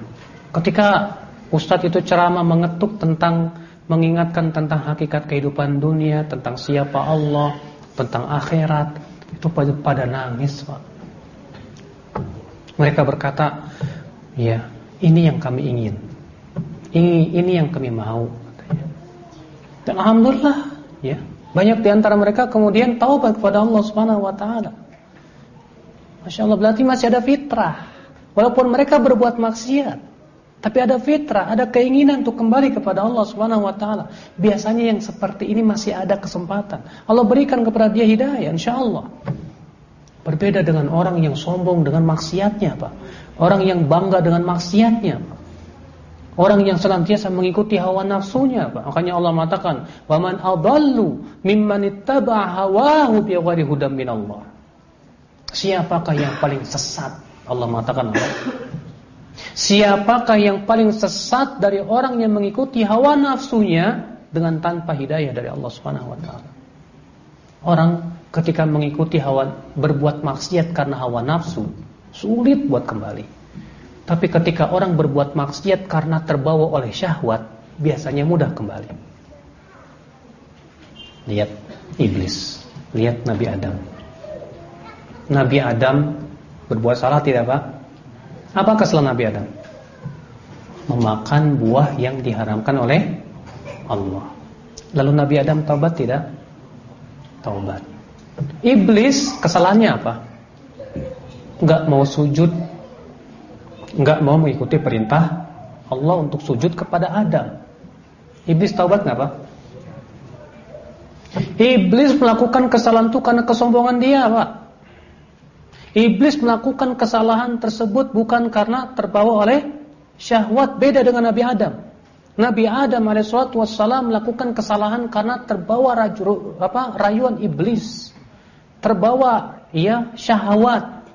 Ketika ustadz itu ceramah mengetuk tentang mengingatkan tentang hakikat kehidupan dunia, tentang siapa Allah, tentang akhirat, itu pada, pada nangis, Pak. Mereka berkata, "Ya, ini yang kami ingin. Ini ini yang kami mau." Dan alhamdulillah, ya, banyak di antara mereka kemudian taubat kepada Allah Subhanahu wa taala. Masya Allah berarti masih ada fitrah. Walaupun mereka berbuat maksiat, tapi ada fitrah, ada keinginan untuk kembali kepada Allah Subhanahu Wa Taala. Biasanya yang seperti ini masih ada kesempatan. Allah berikan kepada dia hidayah, insya Allah. Berbeda dengan orang yang sombong dengan maksiatnya, Pak. Orang yang bangga dengan maksiatnya, Pak. Orang yang senantiasa mengikuti hawa nafsunya, Pak. Makanya Allah mengatakan, "Wa man adallu mimman hawahu minallah." Siapakah yang paling sesat? Allah mengatakan apa? Siapakah yang paling sesat dari orang yang mengikuti hawa nafsunya dengan tanpa hidayah dari Allah Subhanahu wa taala? Orang ketika mengikuti hawa berbuat maksiat karena hawa nafsu, sulit buat kembali. Tapi ketika orang berbuat maksiat karena terbawa oleh syahwat, biasanya mudah kembali. Lihat iblis, lihat Nabi Adam. Nabi Adam berbuat salah tidak Pak? Apa kesalahan Nabi Adam? memakan buah yang diharamkan oleh Allah. Lalu Nabi Adam taubat tidak? Taubat. Iblis kesalahannya apa? Enggak mau sujud, enggak mau mengikuti perintah Allah untuk sujud kepada Adam. Iblis taubat enggak apa? Iblis melakukan kesalahan itu karena kesombongan dia, Pak. Iblis melakukan kesalahan tersebut bukan karena terbawa oleh syahwat beda dengan Nabi Adam. Nabi Adam alaihissalatu wassalam melakukan kesalahan karena terbawa raju, apa, rayuan iblis. Terbawa ya syahwat.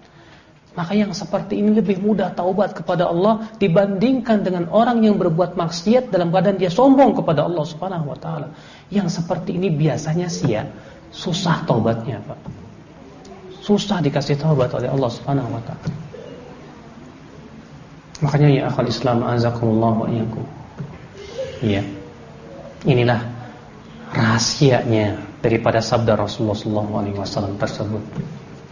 Maka yang seperti ini lebih mudah taubat kepada Allah dibandingkan dengan orang yang berbuat maksiat dalam keadaan dia sombong kepada Allah Subhanahu wa taala. Yang seperti ini biasanya sih ya susah taubatnya, Pak. Susah dikasih taubat oleh Allah Subhanahu wa taala. Makanya ya akhal Islam azakumullah wa iyyakum. Iya. Inilah rahasianya daripada sabda Rasulullah SAW tersebut.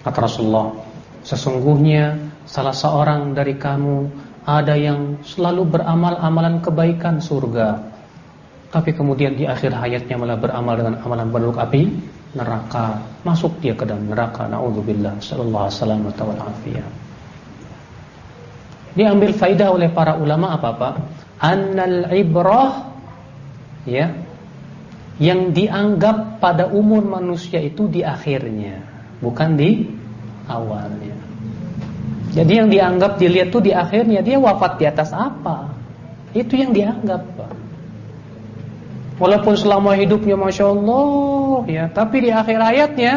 Kata Rasulullah, sesungguhnya salah seorang dari kamu ada yang selalu beramal amalan kebaikan surga, tapi kemudian di akhir hayatnya malah beramal dengan amalan penduduk api neraka, masuk dia ke dalam neraka. Nauzubillah, sallallahu alaihi wasallam. Diambil faidah oleh para ulama apa Pak? annal ibrah ya yang dianggap pada umur manusia itu di akhirnya, bukan di awalnya. Jadi yang dianggap dilihat itu di akhirnya dia wafat di atas apa? Itu yang dianggap, Pak. Walaupun selama hidupnya masya Allah, ya, tapi di akhir hayatnya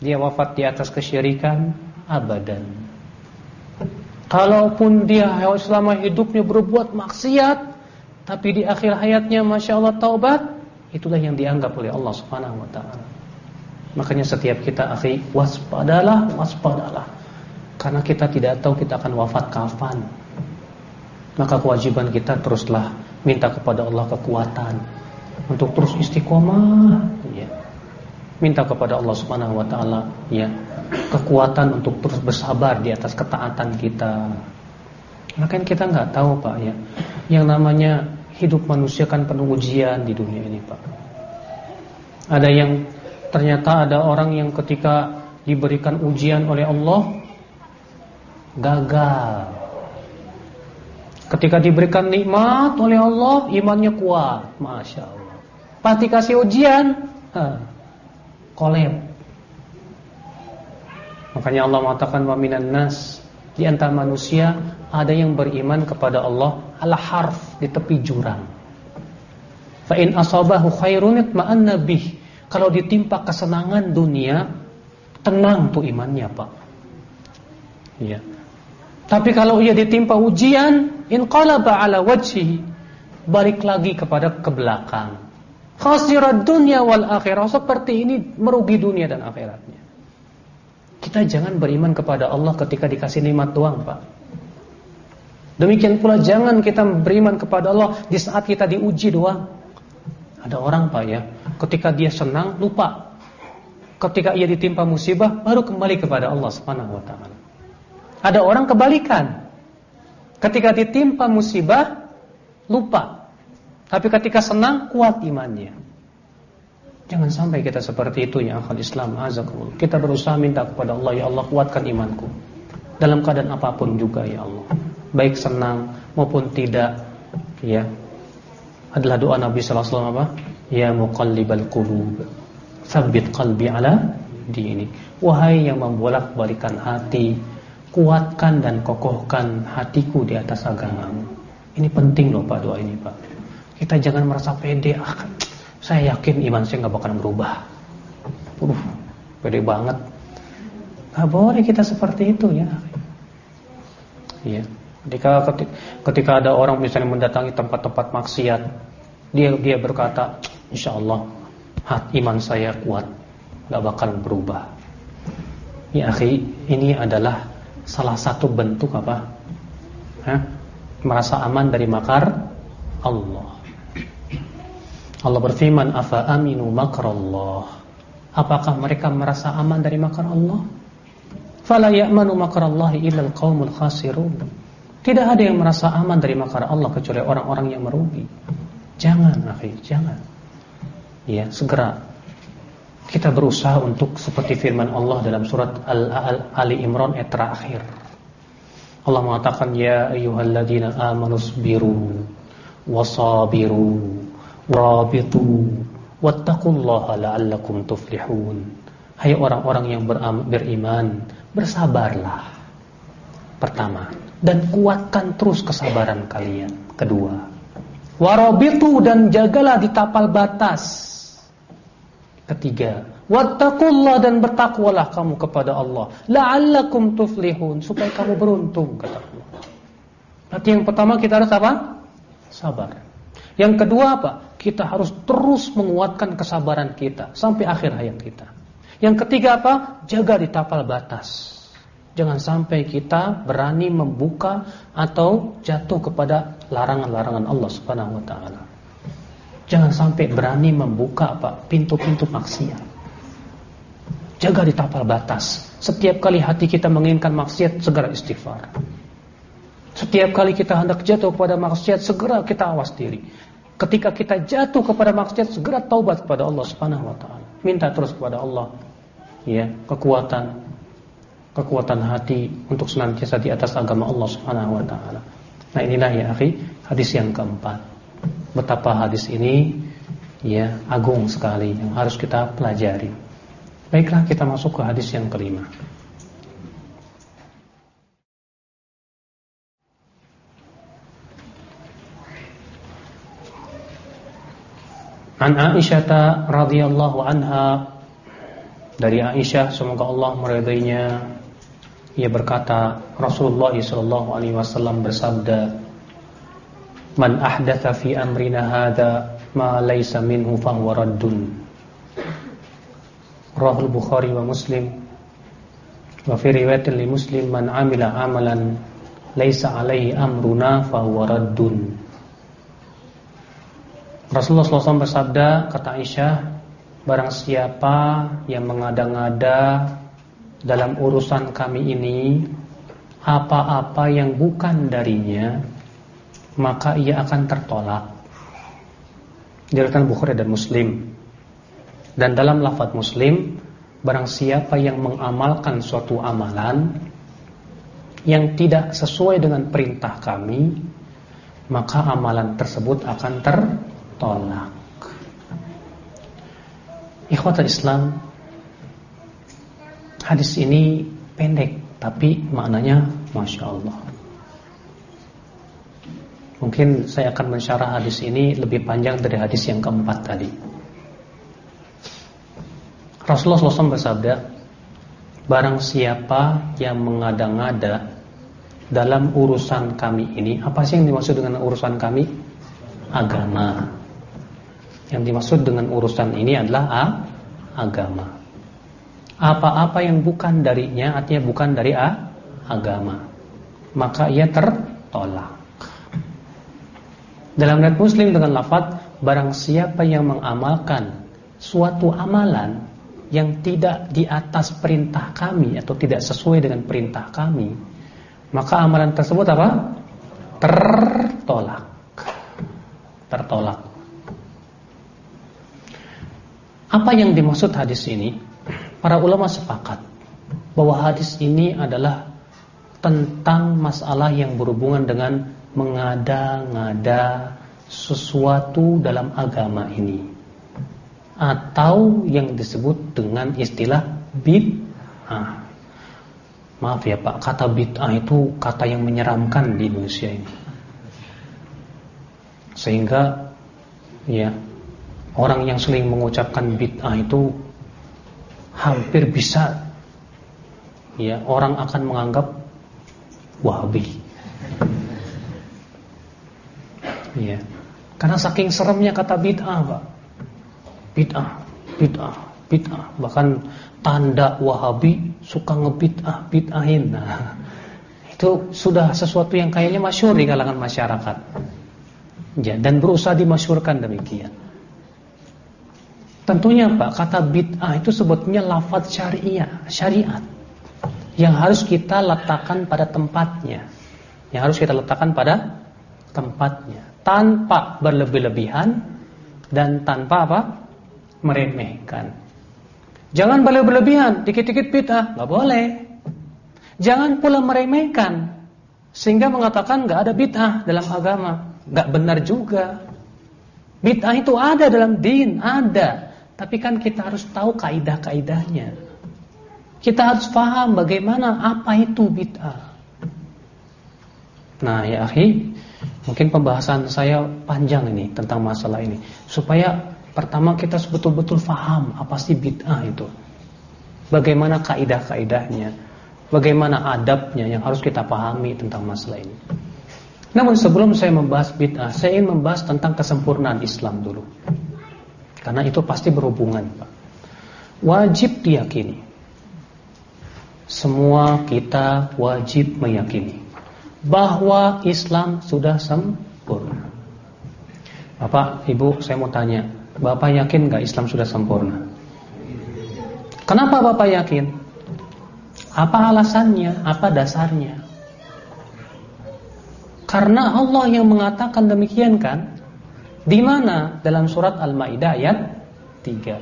dia wafat di atas kesyirikan abadan. Kalaupun dia selama hidupnya berbuat maksiat, tapi di akhir hayatnya masya Allah taubat, itulah yang dianggap oleh Allah Subhanahu Wa Taala. Makanya setiap kita akhi waspadalah, waspadalah, karena kita tidak tahu kita akan wafat kapan. Maka kewajiban kita teruslah minta kepada Allah kekuatan untuk terus istiqomah. Ya. Minta kepada Allah Subhanahu Wa Taala, ya kekuatan untuk terus bersabar di atas ketaatan kita. Maka kita nggak tahu Pak ya, yang namanya hidup manusia kan penuh ujian di dunia ini Pak. Ada yang ternyata ada orang yang ketika diberikan ujian oleh Allah gagal. Ketika diberikan nikmat oleh Allah imannya kuat, masya Allah. Pasti kasih ujian, kolep. Makanya Allah mengatakan wa minan nas di antara manusia ada yang beriman kepada Allah ala harf di tepi jurang. Fa in asabahu khairun itma'anna bih. Kalau ditimpa kesenangan dunia, tenang tuh imannya, Pak. Iya. Tapi kalau ia ditimpa ujian, inqalaba ala wajhihi, balik lagi kepada ke belakang. Khasirat dunia wal akhirah. Seperti ini merugi dunia dan akhiratnya. Kita jangan beriman kepada Allah ketika dikasih nikmat doang, Pak. Demikian pula jangan kita beriman kepada Allah di saat kita diuji doang. Ada orang, Pak ya, ketika dia senang lupa. Ketika ia ditimpa musibah baru kembali kepada Allah Subhanahu wa taala. Ada orang kebalikan. Ketika ditimpa musibah lupa. Tapi ketika senang kuat imannya. Jangan sampai kita seperti itu ya akal Islam azakumullah. Kita berusaha minta kepada Allah ya Allah kuatkan imanku. Dalam keadaan apa pun juga ya Allah. Baik senang maupun tidak ya. Adalah doa Nabi sallallahu alaihi wasallam apa? Ya muqallibal qulub, tsabbit qalbi ala dini. Wahai yang membolak-balikan hati, kuatkan dan kokohkan hatiku di atas agamamu. Ini penting loh Pak doa ini Pak. Kita jangan merasa pede ah saya yakin iman saya nggak bakal berubah. Uh, pede banget. Gak boleh kita seperti itu ya. Iya. Ketika ketika ada orang misalnya mendatangi tempat-tempat maksiat, dia dia berkata, Insya Allah hati iman saya kuat, nggak bakal berubah. Ya akhi, ini adalah salah satu bentuk apa? Hah? Merasa aman dari makar Allah. Allah berfirman, "Afa aminu makrallah?" Apakah mereka merasa aman dari makar Allah? Fala ya'manu makrallahi illa al-qaumul khasirun. Tidak ada yang merasa aman dari makar Allah kecuali orang-orang yang merugi. Jangan, akhi, jangan. Ya, segera kita berusaha untuk seperti firman Allah dalam surat Al-Ali Imran ayat terakhir. Allah mengatakan ya ayyuhalladzina amanu sabiru wasabiru rabitu wattaqullaha la'allakum tuflihun. Hai orang-orang yang beriman, bersabarlah. Pertama, dan kuatkan terus kesabaran kalian. Kedua, warabitu dan jagalah di tapal batas. Ketiga, wattaqullah dan bertakwalah kamu kepada Allah. La'allakum tuflihun, supaya kamu beruntung kata Allah. Berarti yang pertama kita harus apa? Sabar. Yang kedua apa? Kita harus terus menguatkan kesabaran kita sampai akhir hayat kita. Yang ketiga apa? Jaga di tapal batas. Jangan sampai kita berani membuka atau jatuh kepada larangan-larangan Allah Subhanahu wa taala. Jangan sampai berani membuka apa pintu-pintu maksiat. Jaga di tapal batas. Setiap kali hati kita menginginkan maksiat, segera istighfar. Setiap kali kita hendak jatuh kepada maksiat, segera kita awas diri. Ketika kita jatuh kepada maksiat, segera taubat kepada Allah Subhanahu wa taala. Minta terus kepada Allah ya, kekuatan kekuatan hati untuk senantiasa di atas agama Allah Subhanahu wa taala. Nah, inilah ya akhi, hadis yang keempat betapa hadis ini ya agung sekali yang harus kita pelajari. Baiklah kita masuk ke hadis yang kelima. An Aisyah radhiyallahu anha dari Aisyah semoga Allah meridainya ia berkata Rasulullah sallallahu alaihi wasallam bersabda Man ahdatha fi amrina hadha ma laysa minhu fahuwa raddun. Rahul Bukhari wa Muslim wa fi riwayatin li Muslim man amila amalan laysa alaihi amruna fahuwa raddun. Rasulullah SAW bersabda, kata Aisyah, barang siapa yang mengada-ngada dalam urusan kami ini, apa-apa yang bukan darinya, maka ia akan tertolak. Diriwayatkan Bukhari dan Muslim. Dan dalam lafaz Muslim, barang siapa yang mengamalkan suatu amalan yang tidak sesuai dengan perintah kami, maka amalan tersebut akan tertolak. Ikhwatul Islam, hadis ini pendek tapi maknanya masya Allah. Mungkin saya akan mensyarah hadis ini lebih panjang dari hadis yang keempat tadi. Rasulullah SAW bersabda, Barang siapa yang mengada-ngada dalam urusan kami ini, apa sih yang dimaksud dengan urusan kami? Agama. Yang dimaksud dengan urusan ini adalah a, agama. Apa-apa yang bukan darinya, artinya bukan dari a, agama. Maka ia tertolak. Dalam riwayat Muslim dengan lafaz barang siapa yang mengamalkan suatu amalan yang tidak di atas perintah kami atau tidak sesuai dengan perintah kami, maka amalan tersebut apa? Tertolak. Tertolak. Apa yang dimaksud hadis ini? Para ulama sepakat bahwa hadis ini adalah tentang masalah yang berhubungan dengan mengada-ngada sesuatu dalam agama ini atau yang disebut dengan istilah bid'ah. Maaf ya Pak, kata bid'ah itu kata yang menyeramkan di Indonesia ini. Sehingga ya orang yang sering mengucapkan bid'ah itu hampir bisa ya orang akan menganggap wahabi. Ya. Karena saking seremnya kata bid'ah, Pak. Bid'ah, bid'ah, bid'ah. Bahkan tanda Wahabi suka ngebid'ah, bid'ahin. Nah, itu sudah sesuatu yang kayaknya masyhur di kalangan masyarakat. Ya, dan berusaha dimasyurkan demikian. Tentunya Pak, kata bid'ah itu sebetulnya lafaz syariah, syariat yang harus kita letakkan pada tempatnya. yang harus kita letakkan pada tempatnya tanpa berlebih-lebihan dan tanpa apa? meremehkan. Jangan berlebih-lebihan, dikit-dikit bid'ah, nggak boleh. Jangan pula meremehkan sehingga mengatakan nggak ada bid'ah dalam agama, nggak benar juga. Bid'ah itu ada dalam din, ada. Tapi kan kita harus tahu kaidah-kaidahnya. Kita harus paham bagaimana apa itu bid'ah. Nah, ya akhi, mungkin pembahasan saya panjang ini tentang masalah ini supaya pertama kita betul-betul paham apa sih bid'ah itu. Bagaimana kaidah-kaidahnya, bagaimana adabnya yang harus kita pahami tentang masalah ini. Namun sebelum saya membahas bid'ah, saya ingin membahas tentang kesempurnaan Islam dulu. Karena itu pasti berhubungan, Pak. Wajib diyakini. Semua kita wajib meyakini bahwa Islam sudah sempurna. Bapak, Ibu, saya mau tanya, Bapak yakin nggak Islam sudah sempurna? Kenapa Bapak yakin? Apa alasannya? Apa dasarnya? Karena Allah yang mengatakan demikian kan? Di mana? Dalam surat Al-Maidah ayat 3.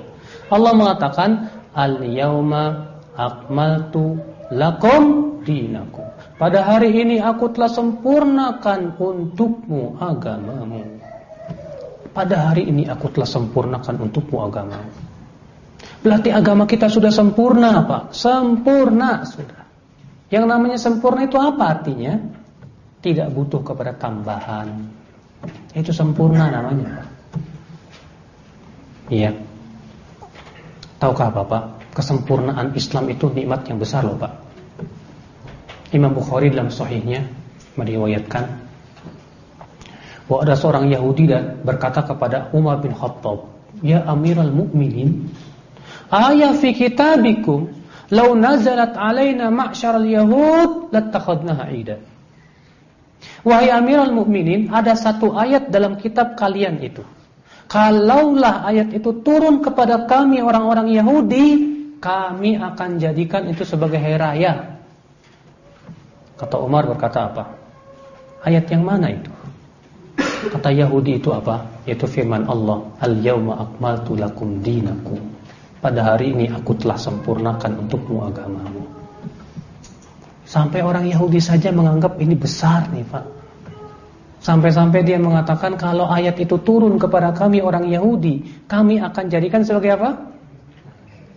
Allah mengatakan, "Al-yauma akmaltu lakum dinakum." Pada hari ini aku telah sempurnakan untukmu agamamu. Pada hari ini aku telah sempurnakan untukmu agamamu. Berarti agama kita sudah sempurna, Pak. Sempurna sudah. Yang namanya sempurna itu apa artinya? Tidak butuh kepada tambahan. Itu sempurna namanya. Iya. Tahukah Bapak, kesempurnaan Islam itu nikmat yang besar loh, Pak. Imam Bukhari dalam sahihnya meriwayatkan bahwa ada seorang Yahudi dan berkata kepada Umar bin Khattab, "Ya Amirul Mukminin, aya fi kitabikum law nazalat alaina ma'syaral yahud lattakhadnaha 'ida." Wahai Amirul Mukminin, ada satu ayat dalam kitab kalian itu. Kalaulah ayat itu turun kepada kami orang-orang Yahudi, kami akan jadikan itu sebagai hari raya Kata Umar berkata apa? Ayat yang mana itu? Kata Yahudi itu apa? Yaitu firman Allah, "Al-yauma akmaltu lakum dinakum." Pada hari ini aku telah sempurnakan untukmu agamamu. Sampai orang Yahudi saja menganggap ini besar nih, Pak. Sampai-sampai dia mengatakan kalau ayat itu turun kepada kami orang Yahudi, kami akan jadikan sebagai apa?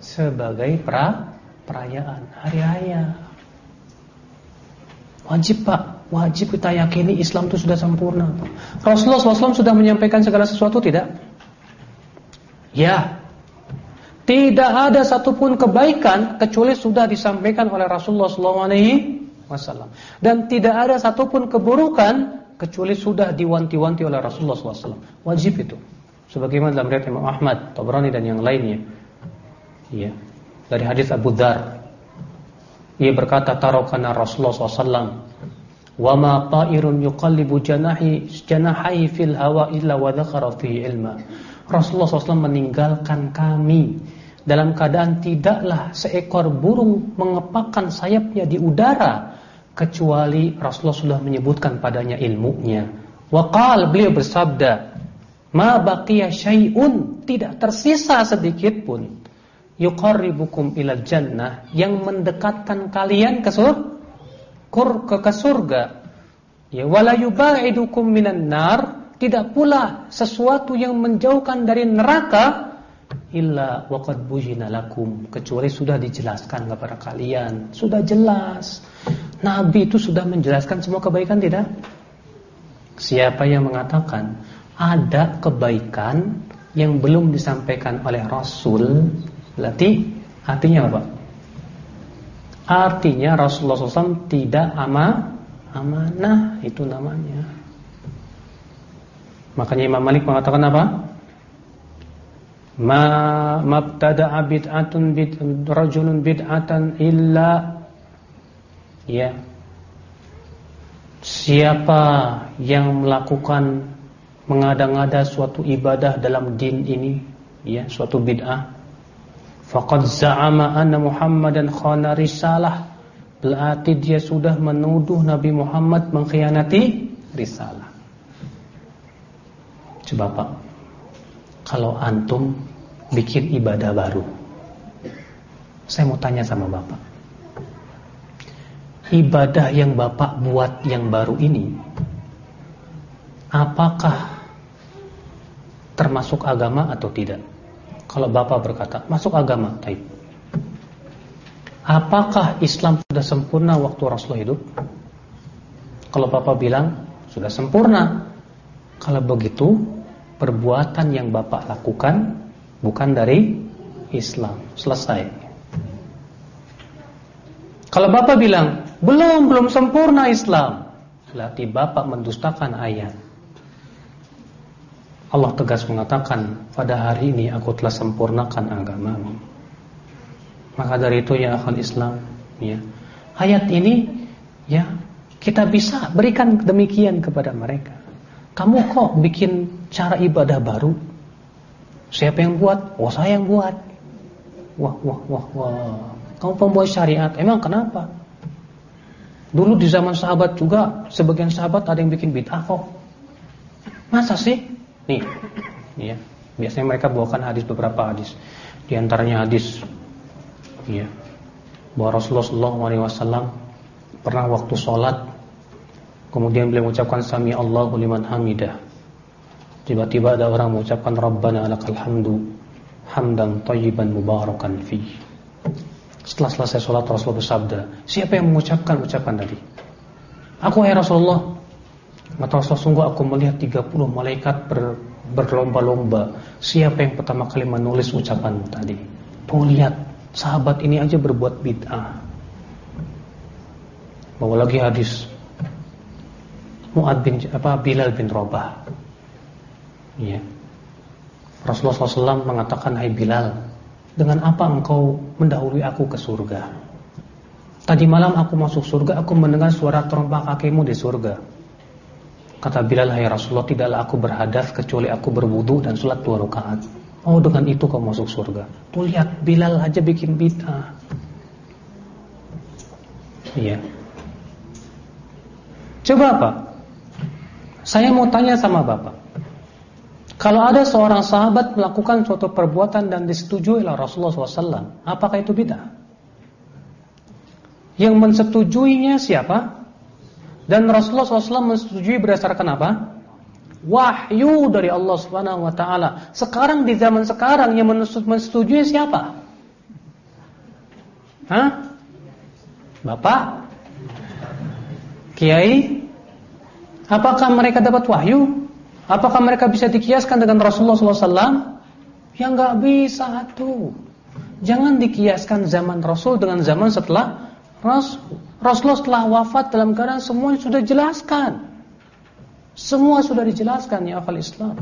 Sebagai pra perayaan hari raya. Wajib Pak, wajib kita yakini Islam itu sudah sempurna. Rasulullah SAW sudah menyampaikan segala sesuatu tidak? Ya. Tidak ada satupun kebaikan kecuali sudah disampaikan oleh Rasulullah SAW. Dan tidak ada satupun keburukan kecuali sudah diwanti-wanti oleh Rasulullah SAW. Wajib itu. Sebagaimana dalam riwayat Imam Ahmad, Tabrani dan yang lainnya. Ya. Dari hadis Abu Dhar ia berkata tarokana Rasulullah SAW Wa ma ta'irun yuqallibu janahi janahai fil hawa illa wa dhakhara fihi ilma Rasulullah SAW meninggalkan kami dalam keadaan tidaklah seekor burung mengepakkan sayapnya di udara kecuali Rasulullah sudah menyebutkan padanya ilmunya. Waqal beliau bersabda, "Ma baqiya syai'un, tidak tersisa sedikit pun yuqarribukum ilal jannah yang mendekatkan kalian ke surga ke surga. Ya wala yubaidukum minan nar tidak pula sesuatu yang menjauhkan dari neraka illa waqad bujina lakum kecuali sudah dijelaskan kepada kalian. Sudah jelas. Nabi itu sudah menjelaskan semua kebaikan tidak? Siapa yang mengatakan ada kebaikan yang belum disampaikan oleh rasul Berarti artinya apa? Artinya Rasulullah SAW tidak ama, amanah itu namanya. Makanya Imam Malik mengatakan apa? Ma mabtada'a bid'atun bid rajulun bid'atan illa ya siapa yang melakukan mengada-ngada suatu ibadah dalam din ini ya suatu bid'ah Faqad za'ama anna Muhammadan khana risalah berarti dia sudah menuduh Nabi Muhammad mengkhianati risalah. Coba Pak, kalau antum bikin ibadah baru, saya mau tanya sama Bapak. Ibadah yang Bapak buat yang baru ini, apakah termasuk agama atau tidak? Kalau Bapak berkata, masuk agama, taib. Apakah Islam sudah sempurna waktu Rasulullah hidup? Kalau Bapak bilang, sudah sempurna. Kalau begitu, perbuatan yang Bapak lakukan bukan dari Islam. Selesai. Kalau Bapak bilang, belum, belum sempurna Islam. Berarti Bapak mendustakan ayat. Allah tegas mengatakan pada hari ini aku telah sempurnakan agamamu. Maka dari itu ya akal Islam, ya. Ayat ini ya kita bisa berikan demikian kepada mereka. Kamu kok bikin cara ibadah baru? Siapa yang buat? Oh saya yang buat. Wah wah wah wah. Kamu pembuat syariat. Emang kenapa? Dulu di zaman sahabat juga sebagian sahabat ada yang bikin bid'ah kok. Masa sih? Nih, ya. Biasanya mereka bawakan hadis beberapa hadis. Di antaranya hadis ya. Bahwa Rasulullah SAW pernah waktu sholat kemudian beliau mengucapkan sami Allahu liman hamidah. Tiba-tiba ada orang mengucapkan Rabbana lakal hamdu hamdan tayyiban mubarakan fi. Setelah selesai sholat Rasulullah bersabda, siapa yang mengucapkan ucapan tadi? Aku ya Rasulullah. Mata Rasulullah sungguh aku melihat 30 malaikat ber, berlomba-lomba. Siapa yang pertama kali menulis ucapan tadi? Tuh lihat Sahabat ini aja berbuat bid'ah. Bawa lagi hadis. Mu'ad bin apa Bilal bin Robah Iya. Rasulullah SAW mengatakan Hai Bilal Dengan apa engkau mendahului aku ke surga? Tadi malam aku masuk surga Aku mendengar suara terompah kakimu di surga Kata Bilal, hai Rasulullah, tidaklah aku berhadas kecuali aku berwudu dan sholat dua rakaat. Oh, dengan itu kau masuk surga. Tuh lihat, Bilal aja bikin bid'ah. Iya. Coba apa? Saya mau tanya sama Bapak. Kalau ada seorang sahabat melakukan suatu perbuatan dan disetujui oleh Rasulullah SAW, apakah itu bid'ah? Yang mensetujuinya siapa? Dan Rasulullah SAW menyetujui berdasarkan apa? Wahyu dari Allah Subhanahu wa taala. Sekarang di zaman sekarang yang menyetujui siapa? Hah? Bapak? Kiai? Apakah mereka dapat wahyu? Apakah mereka bisa dikiaskan dengan Rasulullah SAW? Ya nggak bisa tuh. Jangan dikiaskan zaman Rasul dengan zaman setelah Rasul. Rasulullah setelah wafat dalam keadaan semuanya sudah jelaskan. Semua sudah dijelaskan ya akal Islam.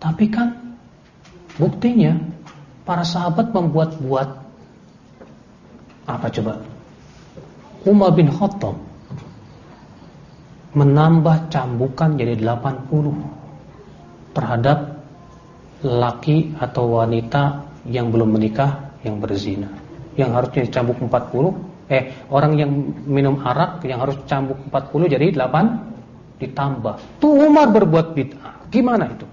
Tapi kan buktinya para sahabat membuat-buat apa coba? Umar bin Khattab menambah cambukan jadi 80 terhadap laki atau wanita yang belum menikah yang berzina. Yang harusnya dicambuk 40 Eh, orang yang minum arak yang harus cambuk 40 jadi 8 ditambah. Tuh Umar berbuat bid'ah. Gimana itu?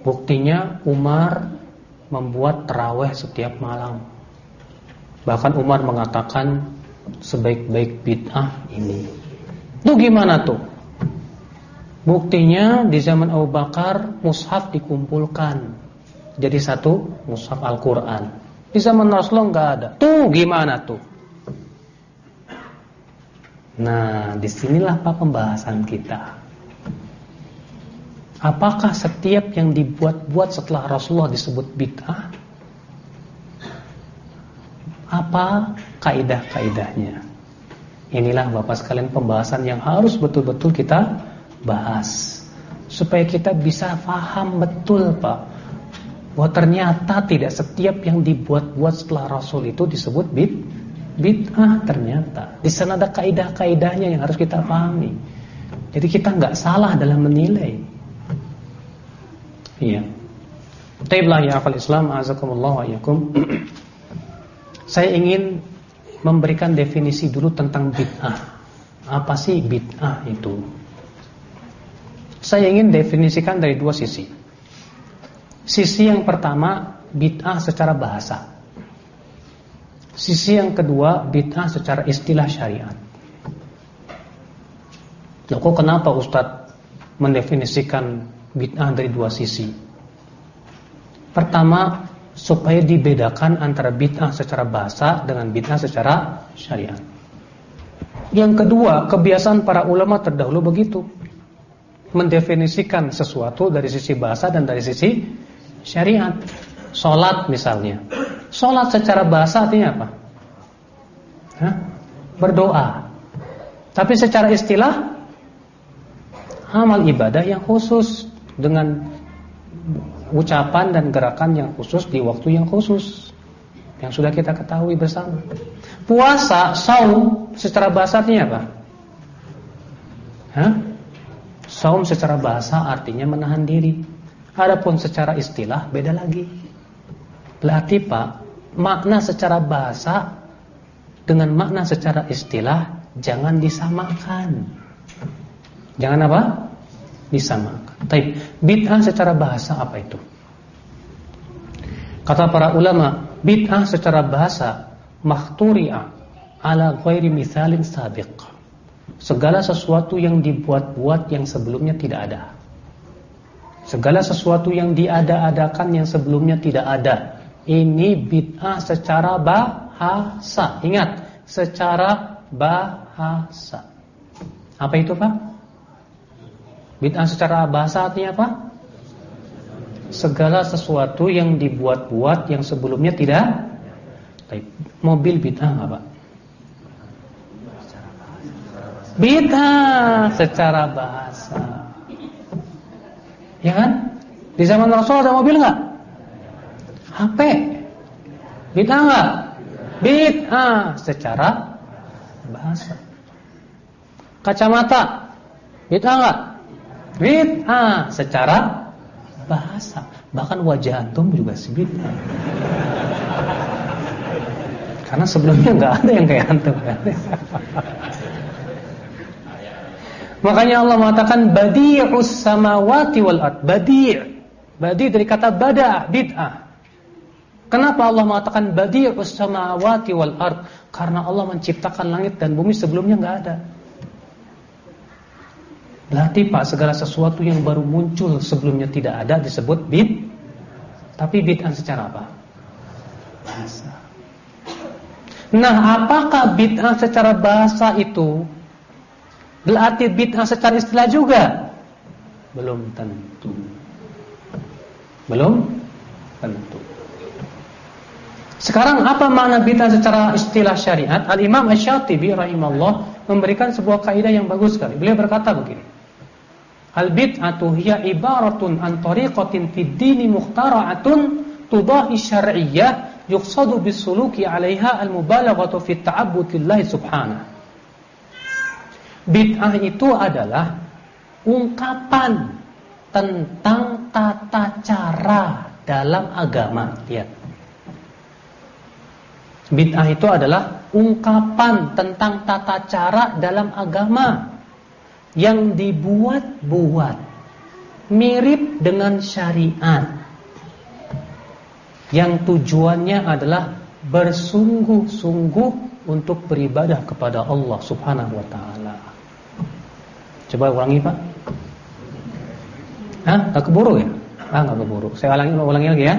Buktinya Umar membuat terawih setiap malam. Bahkan Umar mengatakan sebaik-baik bid'ah ini. Tuh gimana tuh? Buktinya di zaman Abu Bakar mushaf dikumpulkan jadi satu mushaf Al-Qur'an. Di zaman Rasulullah nggak ada. Tuh gimana tuh? Nah, di sinilah pak pembahasan kita. Apakah setiap yang dibuat-buat setelah Rasulullah disebut bid'ah? Apa kaidah-kaidahnya? Inilah Bapak sekalian pembahasan yang harus betul-betul kita bahas supaya kita bisa paham betul Pak bahwa ternyata tidak setiap yang dibuat-buat setelah Rasul itu disebut bid bid'ah ternyata. Di sana ada kaidah-kaidahnya yang harus kita pahami. Jadi kita nggak salah dalam menilai. Iya. Taiblah ya akal Islam azakumullah wa yakum. Saya ingin memberikan definisi dulu tentang bid'ah. Apa sih bid'ah itu? Saya ingin definisikan dari dua sisi. Sisi yang pertama, bid'ah secara bahasa. Sisi yang kedua, bid'ah secara istilah syariat. Loh kok kenapa Ustadz mendefinisikan bid'ah dari dua sisi? Pertama, supaya dibedakan antara bid'ah secara bahasa dengan bid'ah secara syariat. Yang kedua, kebiasaan para ulama terdahulu begitu. Mendefinisikan sesuatu dari sisi bahasa dan dari sisi syariat. Salat misalnya. Salat secara bahasa artinya apa? Hah? Berdoa. Tapi secara istilah amal ibadah yang khusus dengan ucapan dan gerakan yang khusus di waktu yang khusus yang sudah kita ketahui bersama. Puasa, saum secara bahasa artinya apa? Hah? Saum secara bahasa artinya menahan diri. Adapun secara istilah beda lagi. Berarti Pak, makna secara bahasa dengan makna secara istilah jangan disamakan. Jangan apa? Disamakan. Tapi bid'ah secara bahasa apa itu? Kata para ulama, bid'ah secara bahasa makhturi'a ala ghairi mithalin sabiq. Segala sesuatu yang dibuat-buat yang sebelumnya tidak ada. Segala sesuatu yang diada-adakan yang sebelumnya tidak ada. Ini bid'ah secara bahasa. Ingat, secara bahasa. Apa itu, Pak? Bid'ah secara bahasa artinya apa? Segala sesuatu yang dibuat-buat yang sebelumnya tidak Mobil bid'ah apa? Bid'ah secara bahasa Ya kan? Di zaman Rasul ada mobil nggak? HP Bid'ah nggak? Bid'ah secara bahasa Kacamata Bid'ah nggak? Bid'ah secara bahasa. Bahkan wajah antum juga si bid'ah. Karena sebelumnya nggak ada yang kayak antum kan. Makanya Allah mengatakan badi'us samawati wal ard. Badi'. Badi' dari kata bada, bid'ah. Kenapa Allah mengatakan badi'us samawati wal ard? Karena Allah menciptakan langit dan bumi sebelumnya nggak ada. Berarti Pak segala sesuatu yang baru muncul sebelumnya tidak ada disebut bid. Tapi bid'ah secara apa? Bahasa. Nah, apakah bid'ah secara bahasa itu berarti bid'ah secara istilah juga? Belum tentu. Belum tentu. Sekarang apa makna bid'ah secara istilah syariat? Al-Imam Asy-Syatibi rahimahullah memberikan sebuah kaidah yang bagus sekali. Beliau berkata begini. Al-bid'atu hiya ibaratun an tariqatin fid dini mukhtara'atun tudahi syar'iyyah yuqsadu bisuluki 'alaiha al-mubalaghatu fi ta'abbudillah subhanahu. Bid'ah itu adalah ungkapan tentang tata cara dalam agama. Lihat. Bid'ah itu adalah ungkapan tentang tata cara dalam agama yang dibuat-buat mirip dengan syariat yang tujuannya adalah bersungguh-sungguh untuk beribadah kepada Allah Subhanahu wa taala. Coba ulangi, Pak. Hah? Enggak keburu ya? Ah, enggak keburu. Saya ulangi ulangi lagi ya.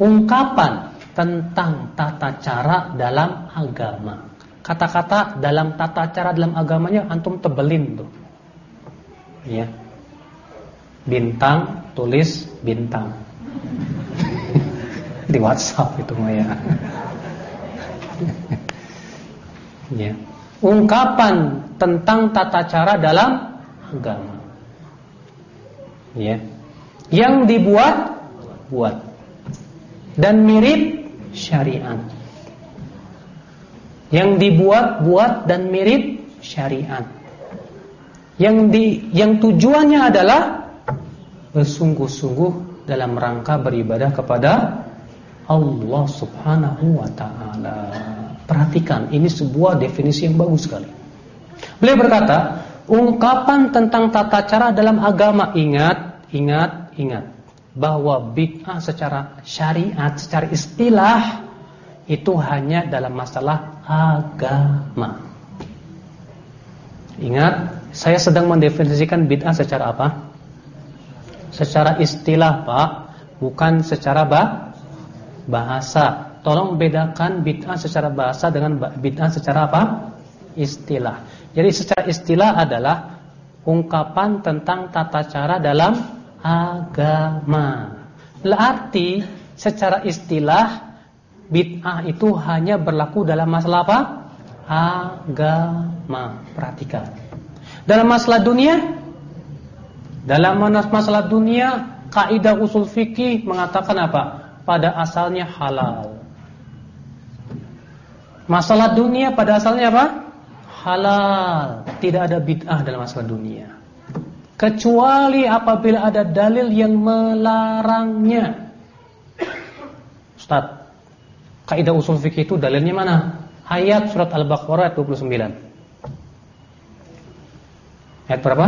Ungkapan tentang tata cara dalam agama kata-kata dalam tata cara dalam agamanya antum tebelin tuh. Ya. Bintang tulis bintang. Di WhatsApp itu mah ya. ya. Ungkapan tentang tata cara dalam agama. Ya. Yang dibuat buat dan mirip syariat yang dibuat-buat dan mirip syariat. Yang di yang tujuannya adalah bersungguh-sungguh dalam rangka beribadah kepada Allah Subhanahu wa taala. Perhatikan, ini sebuah definisi yang bagus sekali. Beliau berkata, ungkapan tentang tata cara dalam agama ingat, ingat, ingat bahwa bid'ah secara syariat, secara istilah itu hanya dalam masalah agama. Ingat, saya sedang mendefinisikan bid'ah secara apa? Secara istilah, Pak, bukan secara bah bahasa. Tolong bedakan bid'ah secara bahasa dengan bid'ah secara apa? Istilah. Jadi secara istilah adalah ungkapan tentang tata cara dalam agama. Berarti secara istilah bid'ah itu hanya berlaku dalam masalah apa? Agama. Perhatikan. Dalam masalah dunia, dalam masalah dunia, kaidah usul fikih mengatakan apa? pada asalnya halal. Masalah dunia pada asalnya apa? Halal. Tidak ada bid'ah dalam masalah dunia. Kecuali apabila ada dalil yang melarangnya. Ustaz, kaidah usul fikih itu dalilnya mana? Ayat surat Al-Baqarah ayat 29. Ayat berapa?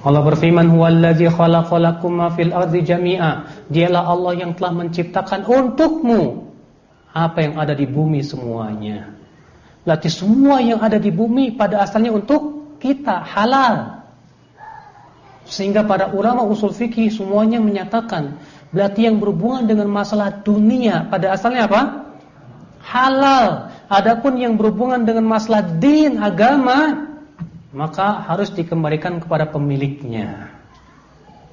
Allah berfirman huwallazi khalaqalakum ma fil ardi jami'a. Dialah Allah yang telah menciptakan untukmu apa yang ada di bumi semuanya. Berarti semua yang ada di bumi pada asalnya untuk kita halal. Sehingga para ulama usul fikih semuanya menyatakan berarti yang berhubungan dengan masalah dunia pada asalnya apa? Halal. Adapun yang berhubungan dengan masalah din agama maka harus dikembalikan kepada pemiliknya.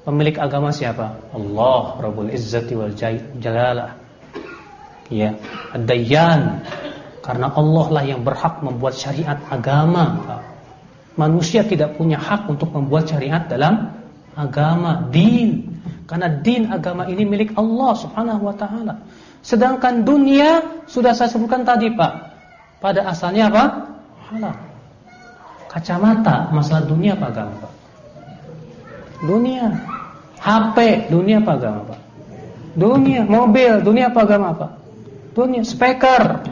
Pemilik agama siapa? Allah Rabbul Izzati wal Jalalah. Ya, Ad-Dayyan. Karena Allah lah yang berhak membuat syariat agama. Manusia tidak punya hak untuk membuat syariat dalam agama, din. Karena din agama ini milik Allah Subhanahu wa taala. Sedangkan dunia sudah saya sebutkan tadi, Pak. Pada asalnya apa? Halal. Kacamata, masalah dunia apa agama Pak? Dunia. HP, dunia apa agama Pak? Dunia. Mobil, dunia apa agama Pak? Dunia. Speaker,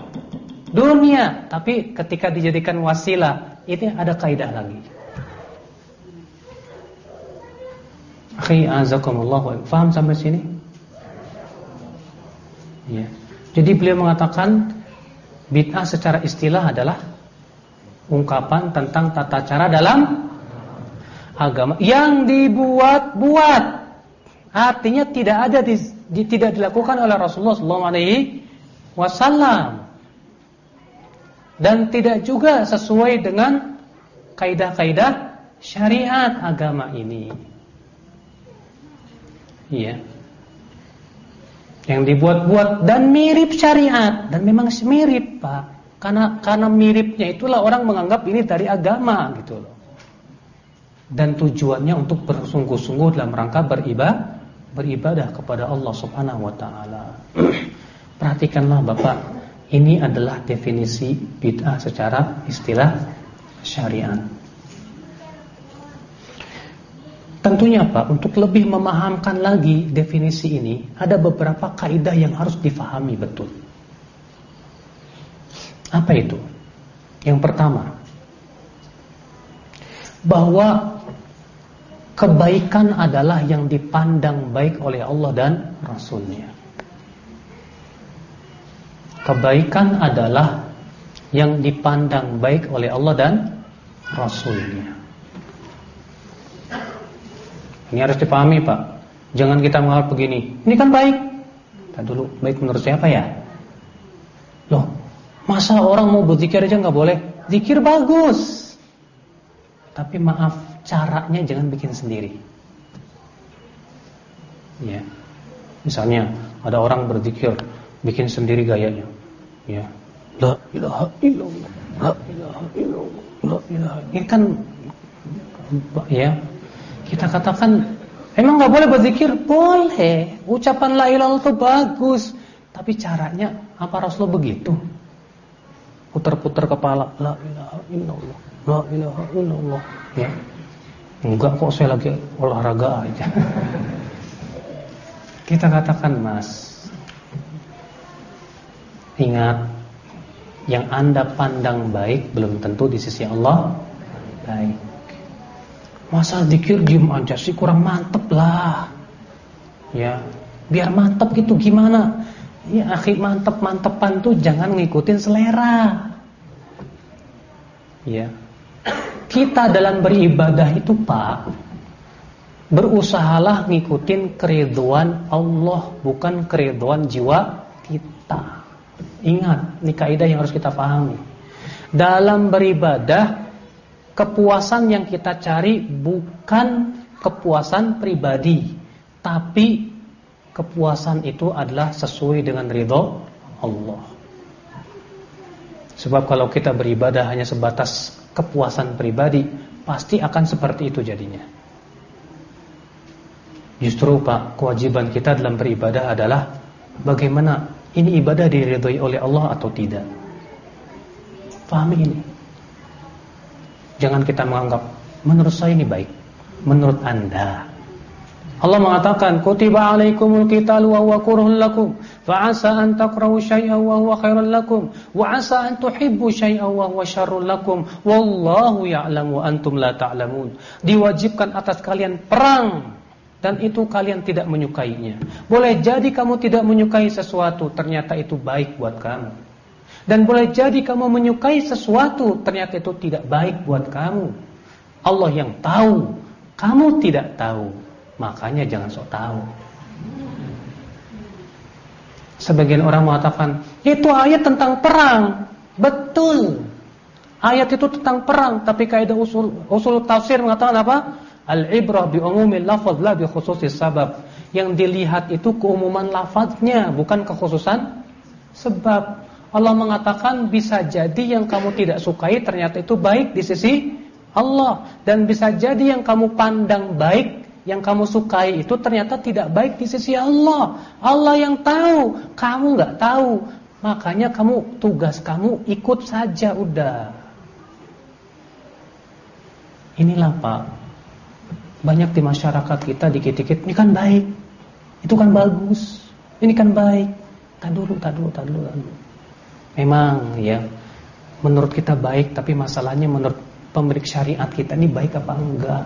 dunia. Tapi ketika dijadikan wasilah, ini ada kaidah lagi. Akhi azakumullah Faham sampai sini? Ya. Jadi beliau mengatakan bid'ah secara istilah adalah ungkapan tentang tata cara dalam agama yang dibuat-buat. Artinya tidak ada di, di, tidak dilakukan oleh Rasulullah SAW dan tidak juga sesuai dengan kaidah-kaidah syariat agama ini. Iya. Yang dibuat-buat dan mirip syariat dan memang mirip, Pak. Karena karena miripnya itulah orang menganggap ini dari agama gitu loh. Dan tujuannya untuk bersungguh-sungguh dalam rangka beribadah beribadah kepada Allah Subhanahu wa taala. Perhatikanlah Bapak, ini adalah definisi bid'ah secara istilah syariat. Tentunya Pak, untuk lebih memahamkan lagi definisi ini, ada beberapa kaidah yang harus difahami betul. Apa itu? Yang pertama, bahwa kebaikan adalah yang dipandang baik oleh Allah dan Rasulnya. Kebaikan adalah yang dipandang baik oleh Allah dan Rasulnya. Ini harus dipahami Pak. Jangan kita menganggap begini. Ini kan baik. Kita dulu baik menurut siapa ya? Loh, Masa orang mau berzikir aja nggak boleh? Zikir bagus. Tapi maaf, caranya jangan bikin sendiri. Ya. Misalnya ada orang berzikir bikin sendiri gayanya. Ya. La ilaha illallah. La ilaha illallah. La ilaha. Ini kan ya. Kita katakan emang nggak boleh berzikir? Boleh. Ucapan la ilaha itu bagus. Tapi caranya apa Rasulullah begitu? putar-putar kepala la ilaha illallah la ilaha illallah ya enggak kok saya lagi olahraga aja kita katakan mas Ingat, yang Anda pandang baik belum tentu di sisi Allah baik. Masa dikir diem aja sih kurang mantep lah. Ya, biar mantep gitu gimana? Ya, akhi mantep-mantepan tuh jangan ngikutin selera. Ya. Kita dalam beribadah itu, Pak, berusahalah ngikutin keriduan Allah, bukan keriduan jiwa kita. Ingat, ini kaidah yang harus kita pahami. Dalam beribadah, kepuasan yang kita cari bukan kepuasan pribadi, tapi kepuasan itu adalah sesuai dengan ridho Allah. Sebab kalau kita beribadah hanya sebatas kepuasan pribadi, pasti akan seperti itu jadinya. Justru Pak, kewajiban kita dalam beribadah adalah bagaimana ini ibadah diridhoi oleh Allah atau tidak. Pahami ini. Jangan kita menganggap menurut saya ini baik, menurut Anda. Allah mengatakan kutiba alaikumul qitalu wa huwa kurhun lakum fa asa an takrahu syai'an wa huwa khairul lakum wa asa an tuhibbu syai'an wa huwa syarrul lakum wallahu ya'lamu antum la ta'lamun diwajibkan atas kalian perang dan itu kalian tidak menyukainya. Boleh jadi kamu tidak menyukai sesuatu, ternyata itu baik buat kamu. Dan boleh jadi kamu menyukai sesuatu, ternyata itu tidak baik buat kamu. Allah yang tahu, kamu tidak tahu. Makanya jangan sok tahu. Sebagian orang mengatakan, itu ayat tentang perang. Betul. Ayat itu tentang perang, tapi kaidah usul usul tafsir mengatakan apa? Al-ibrah bi umumil lafaz la bi khususis sabab. Yang dilihat itu keumuman lafaznya, bukan kekhususan sebab. Allah mengatakan bisa jadi yang kamu tidak sukai ternyata itu baik di sisi Allah dan bisa jadi yang kamu pandang baik yang kamu sukai itu ternyata tidak baik di sisi Allah. Allah yang tahu, kamu nggak tahu. Makanya kamu tugas kamu ikut saja udah. Inilah Pak banyak di masyarakat kita dikit-dikit ini kan baik. Itu kan bagus. Ini kan baik. Tak dulu, tak dulu. Memang ya menurut kita baik tapi masalahnya menurut pemilik syariat kita ini baik apa enggak?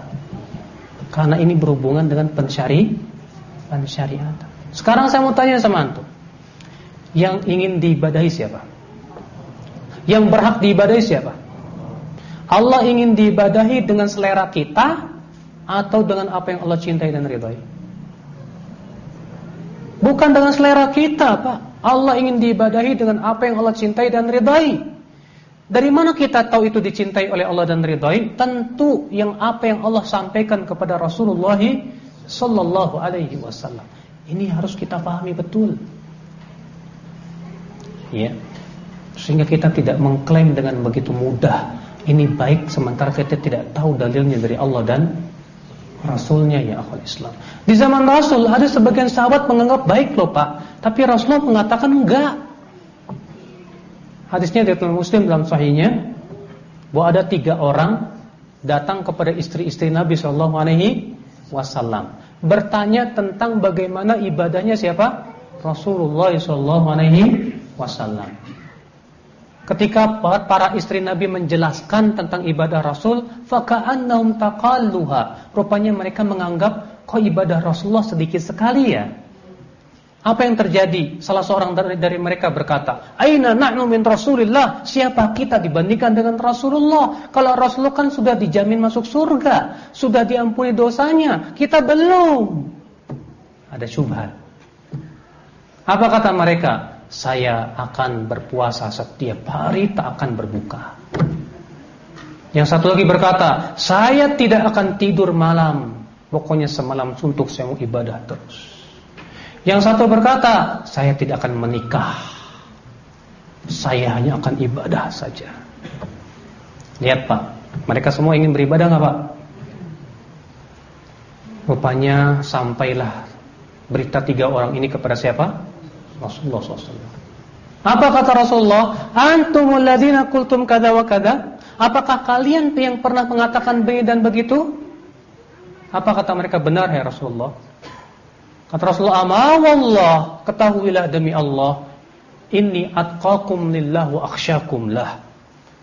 Karena ini berhubungan dengan pensyari pensyariat. Sekarang saya mau tanya sama antum. Yang ingin diibadahi siapa? Yang berhak diibadahi siapa? Allah ingin diibadahi dengan selera kita atau dengan apa yang Allah cintai dan ridhai? Bukan dengan selera kita, Pak. Allah ingin diibadahi dengan apa yang Allah cintai dan ridhai. Dari mana kita tahu itu dicintai oleh Allah dan ridhai? Tentu yang apa yang Allah sampaikan kepada Rasulullah sallallahu alaihi wasallam. Ini harus kita pahami betul. Ya. Sehingga kita tidak mengklaim dengan begitu mudah ini baik sementara kita tidak tahu dalilnya dari Allah dan Rasulnya ya akhul Islam. Di zaman Rasul ada sebagian sahabat menganggap baik loh Pak, tapi Rasulullah mengatakan enggak. Hadisnya dari Muslim dalam sahihnya bahwa ada tiga orang datang kepada istri-istri Nabi Alaihi Wasallam bertanya tentang bagaimana ibadahnya siapa Rasulullah Shallallahu Alaihi Wasallam. Ketika para istri Nabi menjelaskan tentang ibadah Rasul, faka'annahum taqalluha. Rupanya mereka menganggap kok ibadah Rasulullah sedikit sekali ya. Apa yang terjadi? Salah seorang dari, dari mereka berkata, "Aina nahnu min Rasulillah?" Siapa kita dibandingkan dengan Rasulullah? Kalau Rasulullah kan sudah dijamin masuk surga, sudah diampuni dosanya, kita belum. Ada syubhat. Apa kata mereka? Saya akan berpuasa setiap hari tak akan berbuka. Yang satu lagi berkata, saya tidak akan tidur malam. Pokoknya semalam suntuk saya mau ibadah terus. Yang satu berkata, saya tidak akan menikah. Saya hanya akan ibadah saja. Lihat Pak, mereka semua ingin beribadah nggak Pak? Rupanya sampailah berita tiga orang ini kepada siapa? Rasulullah SAW. Apa kata Rasulullah? Antumul ladina kultum kada wa kada. Apakah kalian yang pernah mengatakan begini dan begitu? Apa kata mereka benar ya Rasulullah? Kata Rasulullah, "Ama wallah, ketahuilah demi Allah, Inni atqakum lillah wa akhsyakum lah.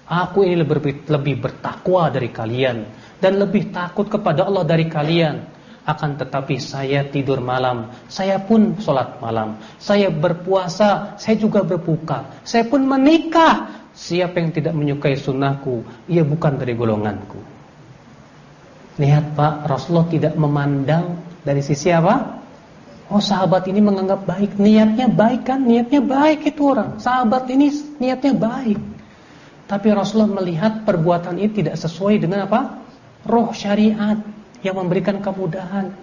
Aku ini lebih, lebih bertakwa dari kalian dan lebih takut kepada Allah dari kalian. Akan tetapi saya tidur malam, saya pun sholat malam, saya berpuasa, saya juga berbuka, saya pun menikah. Siapa yang tidak menyukai sunnahku, ia bukan dari golonganku. Lihat Pak, Rasulullah tidak memandang dari sisi apa? Oh sahabat ini menganggap baik, niatnya baik kan, niatnya baik itu orang. Sahabat ini niatnya baik. Tapi Rasulullah melihat perbuatan ini tidak sesuai dengan apa? Roh syariat yang memberikan kemudahan.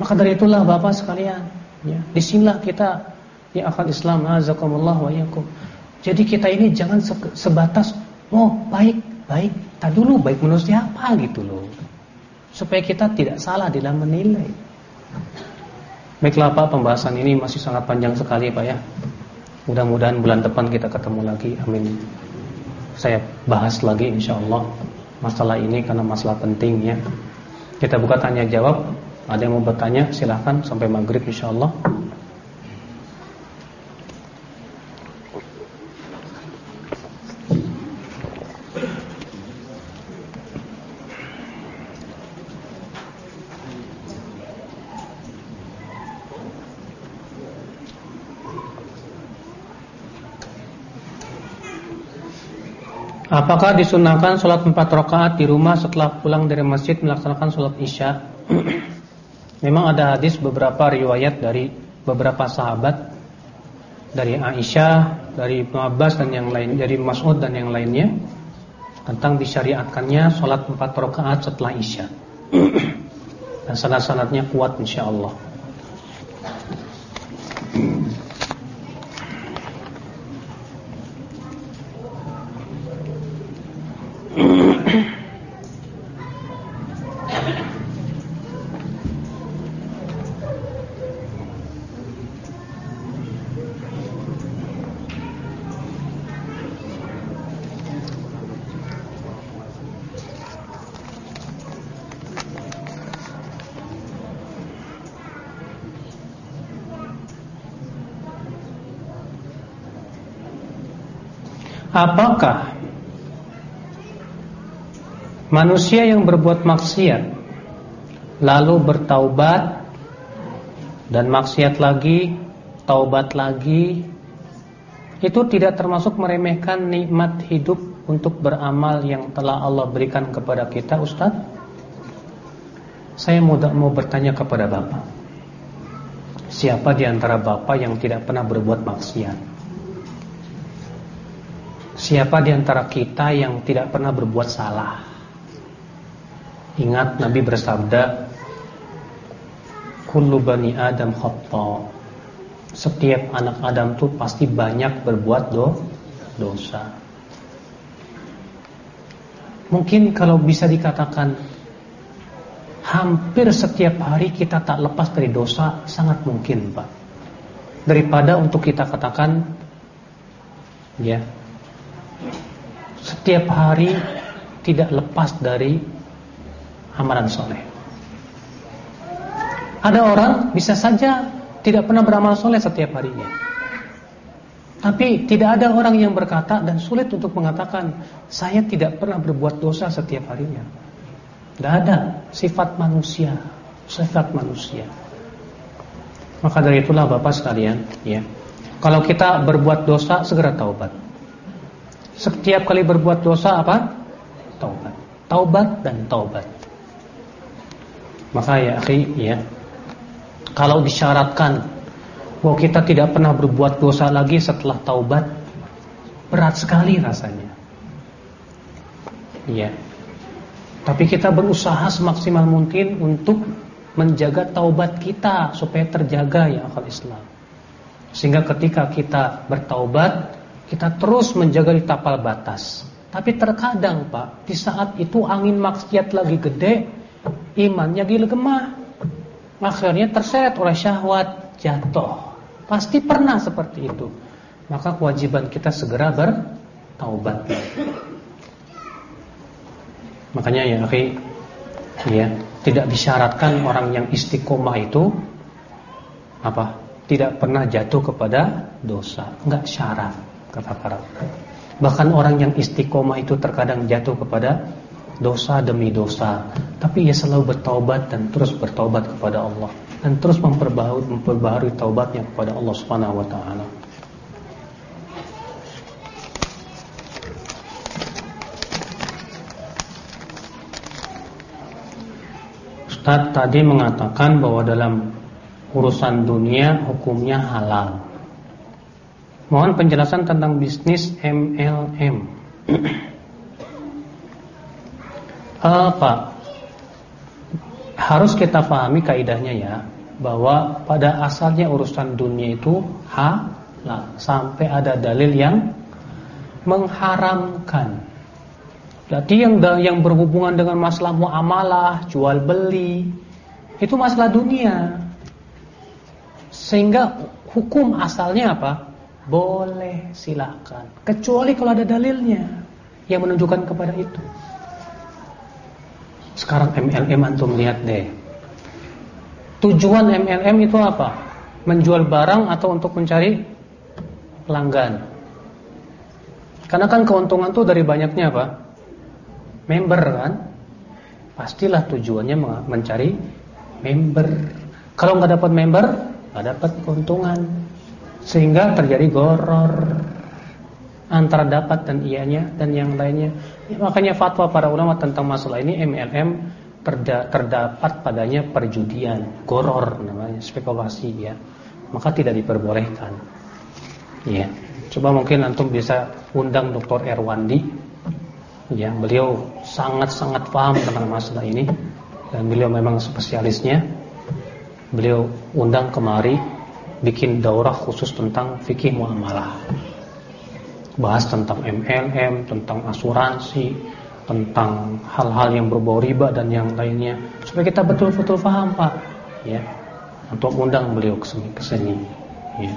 Maka dari itulah Bapak sekalian, ya, di sinilah kita ya akal Islam azakumullah wa yakum. Jadi kita ini jangan sebatas oh baik, baik. Tak dulu baik menurut siapa gitu loh supaya kita tidak salah dalam menilai. Baiklah Pak, pembahasan ini masih sangat panjang sekali Pak ya. Mudah-mudahan bulan depan kita ketemu lagi. Amin. Saya bahas lagi insya Allah masalah ini karena masalah penting ya. Kita buka tanya jawab. Ada yang mau bertanya silahkan sampai maghrib insya Allah. Apakah disunahkan sholat empat rakaat di rumah setelah pulang dari masjid melaksanakan sholat isya? Memang ada hadis beberapa riwayat dari beberapa sahabat dari Aisyah, dari Ibnu Abbas dan yang lain, dari Mas'ud dan yang lainnya tentang disyariatkannya sholat empat rakaat setelah isya. dan sanad-sanadnya kuat insya Apakah manusia yang berbuat maksiat lalu bertaubat dan maksiat lagi, taubat lagi itu tidak termasuk meremehkan nikmat hidup untuk beramal yang telah Allah berikan kepada kita, Ustaz? Saya mau mau bertanya kepada Bapak. Siapa di antara Bapak yang tidak pernah berbuat maksiat? Siapa di antara kita yang tidak pernah berbuat salah? Ingat Nabi bersabda, "Kullu bani Adam khata." Setiap anak Adam tuh pasti banyak berbuat do dosa. Mungkin kalau bisa dikatakan hampir setiap hari kita tak lepas dari dosa sangat mungkin, Pak. Daripada untuk kita katakan ya setiap hari tidak lepas dari amalan soleh. Ada orang bisa saja tidak pernah beramal soleh setiap harinya. Tapi tidak ada orang yang berkata dan sulit untuk mengatakan saya tidak pernah berbuat dosa setiap harinya. Tidak ada sifat manusia, sifat manusia. Maka dari itulah Bapak sekalian, ya. Kalau kita berbuat dosa segera taubat. Setiap kali berbuat dosa apa? Taubat. Taubat dan taubat. Maka ya akhi ya. Kalau disyaratkan bahwa kita tidak pernah berbuat dosa lagi setelah taubat, berat sekali rasanya. Iya. Tapi kita berusaha semaksimal mungkin untuk menjaga taubat kita supaya terjaga ya akal Islam. Sehingga ketika kita bertaubat kita terus menjaga di tapal batas. Tapi terkadang Pak, di saat itu angin maksiat lagi gede, imannya lagi lemah. Akhirnya terseret oleh syahwat, jatuh. Pasti pernah seperti itu. Maka kewajiban kita segera bertaubat. Makanya ya, oke, ya, tidak disyaratkan orang yang istiqomah itu apa? tidak pernah jatuh kepada dosa, enggak syarat kata para Bahkan orang yang istiqomah itu terkadang jatuh kepada dosa demi dosa, tapi ia selalu bertaubat dan terus bertaubat kepada Allah dan terus memperbaharui, memperbaharui taubatnya kepada Allah Subhanahu wa taala. Ustaz tadi mengatakan bahwa dalam urusan dunia hukumnya halal. Mohon penjelasan tentang bisnis MLM. uh, Pak, harus kita pahami kaidahnya ya, bahwa pada asalnya urusan dunia itu halal sampai ada dalil yang mengharamkan. Berarti yang yang berhubungan dengan masalah muamalah, jual beli, itu masalah dunia. Sehingga hukum asalnya apa? Boleh, silakan. Kecuali kalau ada dalilnya yang menunjukkan kepada itu. Sekarang MLM antum lihat deh. Tujuan MLM itu apa? Menjual barang atau untuk mencari pelanggan? Karena kan keuntungan tuh dari banyaknya apa? member kan pastilah tujuannya mencari member kalau nggak dapat member nggak dapat keuntungan sehingga terjadi goror antara dapat dan ianya dan yang lainnya. Makanya fatwa para ulama tentang masalah ini MLM terda terdapat padanya perjudian goror namanya spekulasi ya. Maka tidak diperbolehkan. Ya. Coba mungkin antum bisa undang Dr. Erwandi. Ya, beliau sangat-sangat paham tentang masalah ini. Dan beliau memang spesialisnya. Beliau undang kemari bikin daurah khusus tentang fikih muamalah. Bahas tentang MLM, tentang asuransi, tentang hal-hal yang berbau riba dan yang lainnya supaya kita betul-betul paham, Pak. Ya. Untuk undang beliau ke sini, ya.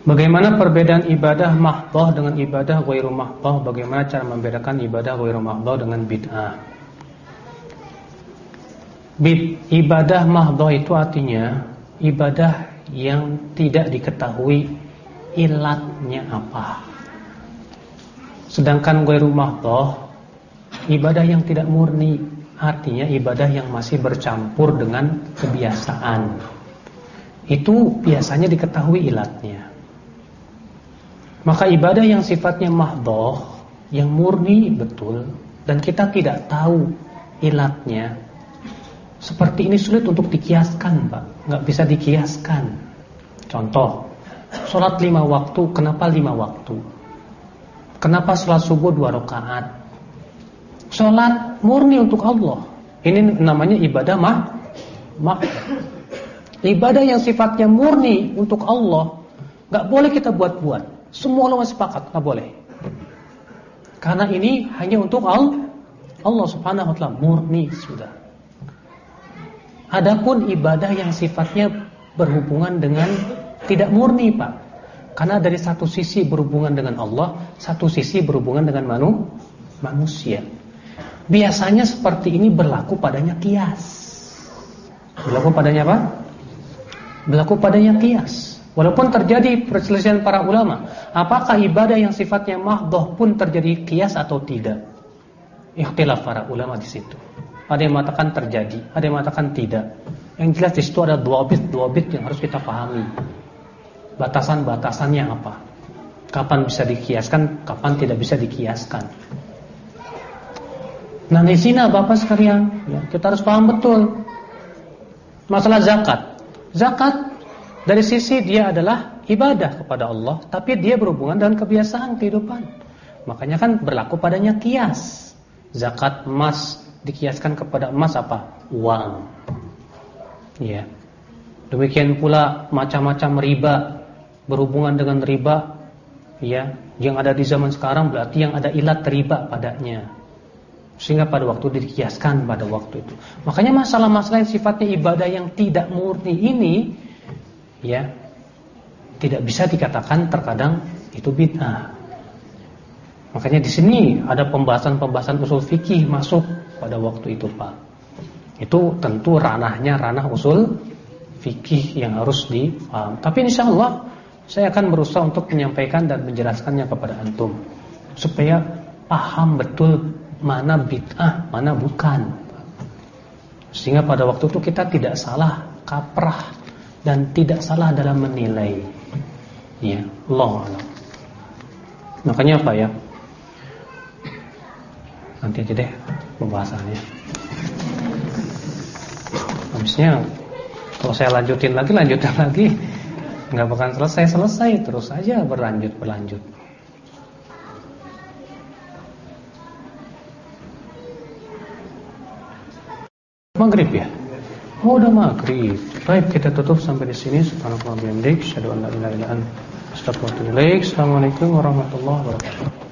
Bagaimana perbedaan ibadah mahdoh dengan ibadah ghairu mahdoh? Bagaimana cara membedakan ibadah ghairu mahdoh dengan bid'ah? Ibadah mahdoh itu artinya ibadah yang tidak diketahui ilatnya apa. Sedangkan ghairu mahdoh ibadah yang tidak murni, artinya ibadah yang masih bercampur dengan kebiasaan. Itu biasanya diketahui ilatnya. Maka ibadah yang sifatnya mahdoh, yang murni betul, dan kita tidak tahu ilatnya, seperti ini sulit untuk dikiaskan, Pak. Nggak bisa dikiaskan. Contoh, sholat lima waktu, kenapa lima waktu? Kenapa sholat subuh dua rakaat? Sholat murni untuk Allah. Ini namanya ibadah mah, mah. Ibadah yang sifatnya murni untuk Allah, nggak boleh kita buat-buat. Semua ulama sepakat, nggak boleh. Karena ini hanya untuk Allah, Allah Subhanahu wa taala murni sudah. Adapun ibadah yang sifatnya berhubungan dengan tidak murni, Pak. Karena dari satu sisi berhubungan dengan Allah, satu sisi berhubungan dengan manu, manusia. Biasanya seperti ini berlaku padanya kias. Berlaku padanya apa? Berlaku padanya kias. Walaupun terjadi perselisihan para ulama, apakah ibadah yang sifatnya mahdoh pun terjadi kias atau tidak? Ikhtilaf para ulama di situ. Ada yang mengatakan terjadi, ada yang mengatakan tidak. Yang jelas di situ ada dua bit, dua bit yang harus kita pahami. Batasan-batasannya apa? Kapan bisa dikiaskan, kapan tidak bisa dikiaskan. Nah di sini Bapak sekalian, ya, kita harus paham betul masalah zakat. Zakat dari sisi dia adalah ibadah kepada Allah, tapi dia berhubungan dengan kebiasaan kehidupan. Makanya kan berlaku padanya kias. Zakat emas dikiaskan kepada emas apa? Uang. Ya. Demikian pula macam-macam riba berhubungan dengan riba ya, yang ada di zaman sekarang berarti yang ada ilat riba padanya. Sehingga pada waktu dikiaskan pada waktu itu. Makanya masalah-masalah yang sifatnya ibadah yang tidak murni ini ya tidak bisa dikatakan terkadang itu bid'ah. Makanya di sini ada pembahasan-pembahasan usul fikih masuk pada waktu itu, Pak. Itu tentu ranahnya ranah usul fikih yang harus dipaham. Tapi insya Allah saya akan berusaha untuk menyampaikan dan menjelaskannya kepada antum supaya paham betul mana bid'ah, mana bukan. Sehingga pada waktu itu kita tidak salah kaprah dan tidak salah dalam menilai. Ya, Allah. Makanya apa ya? Nanti aja deh pembahasannya. Habisnya kalau saya lanjutin lagi, lanjutin lagi, nggak bakalan selesai selesai terus aja berlanjut berlanjut. Maghrib ya? Oh udah maghrib. Baik kita tutup sampai di sini. Subhanallah bihamdik. Asyhadu an la ilaha illa. Assalamualaikum warahmatullahi wabarakatuh.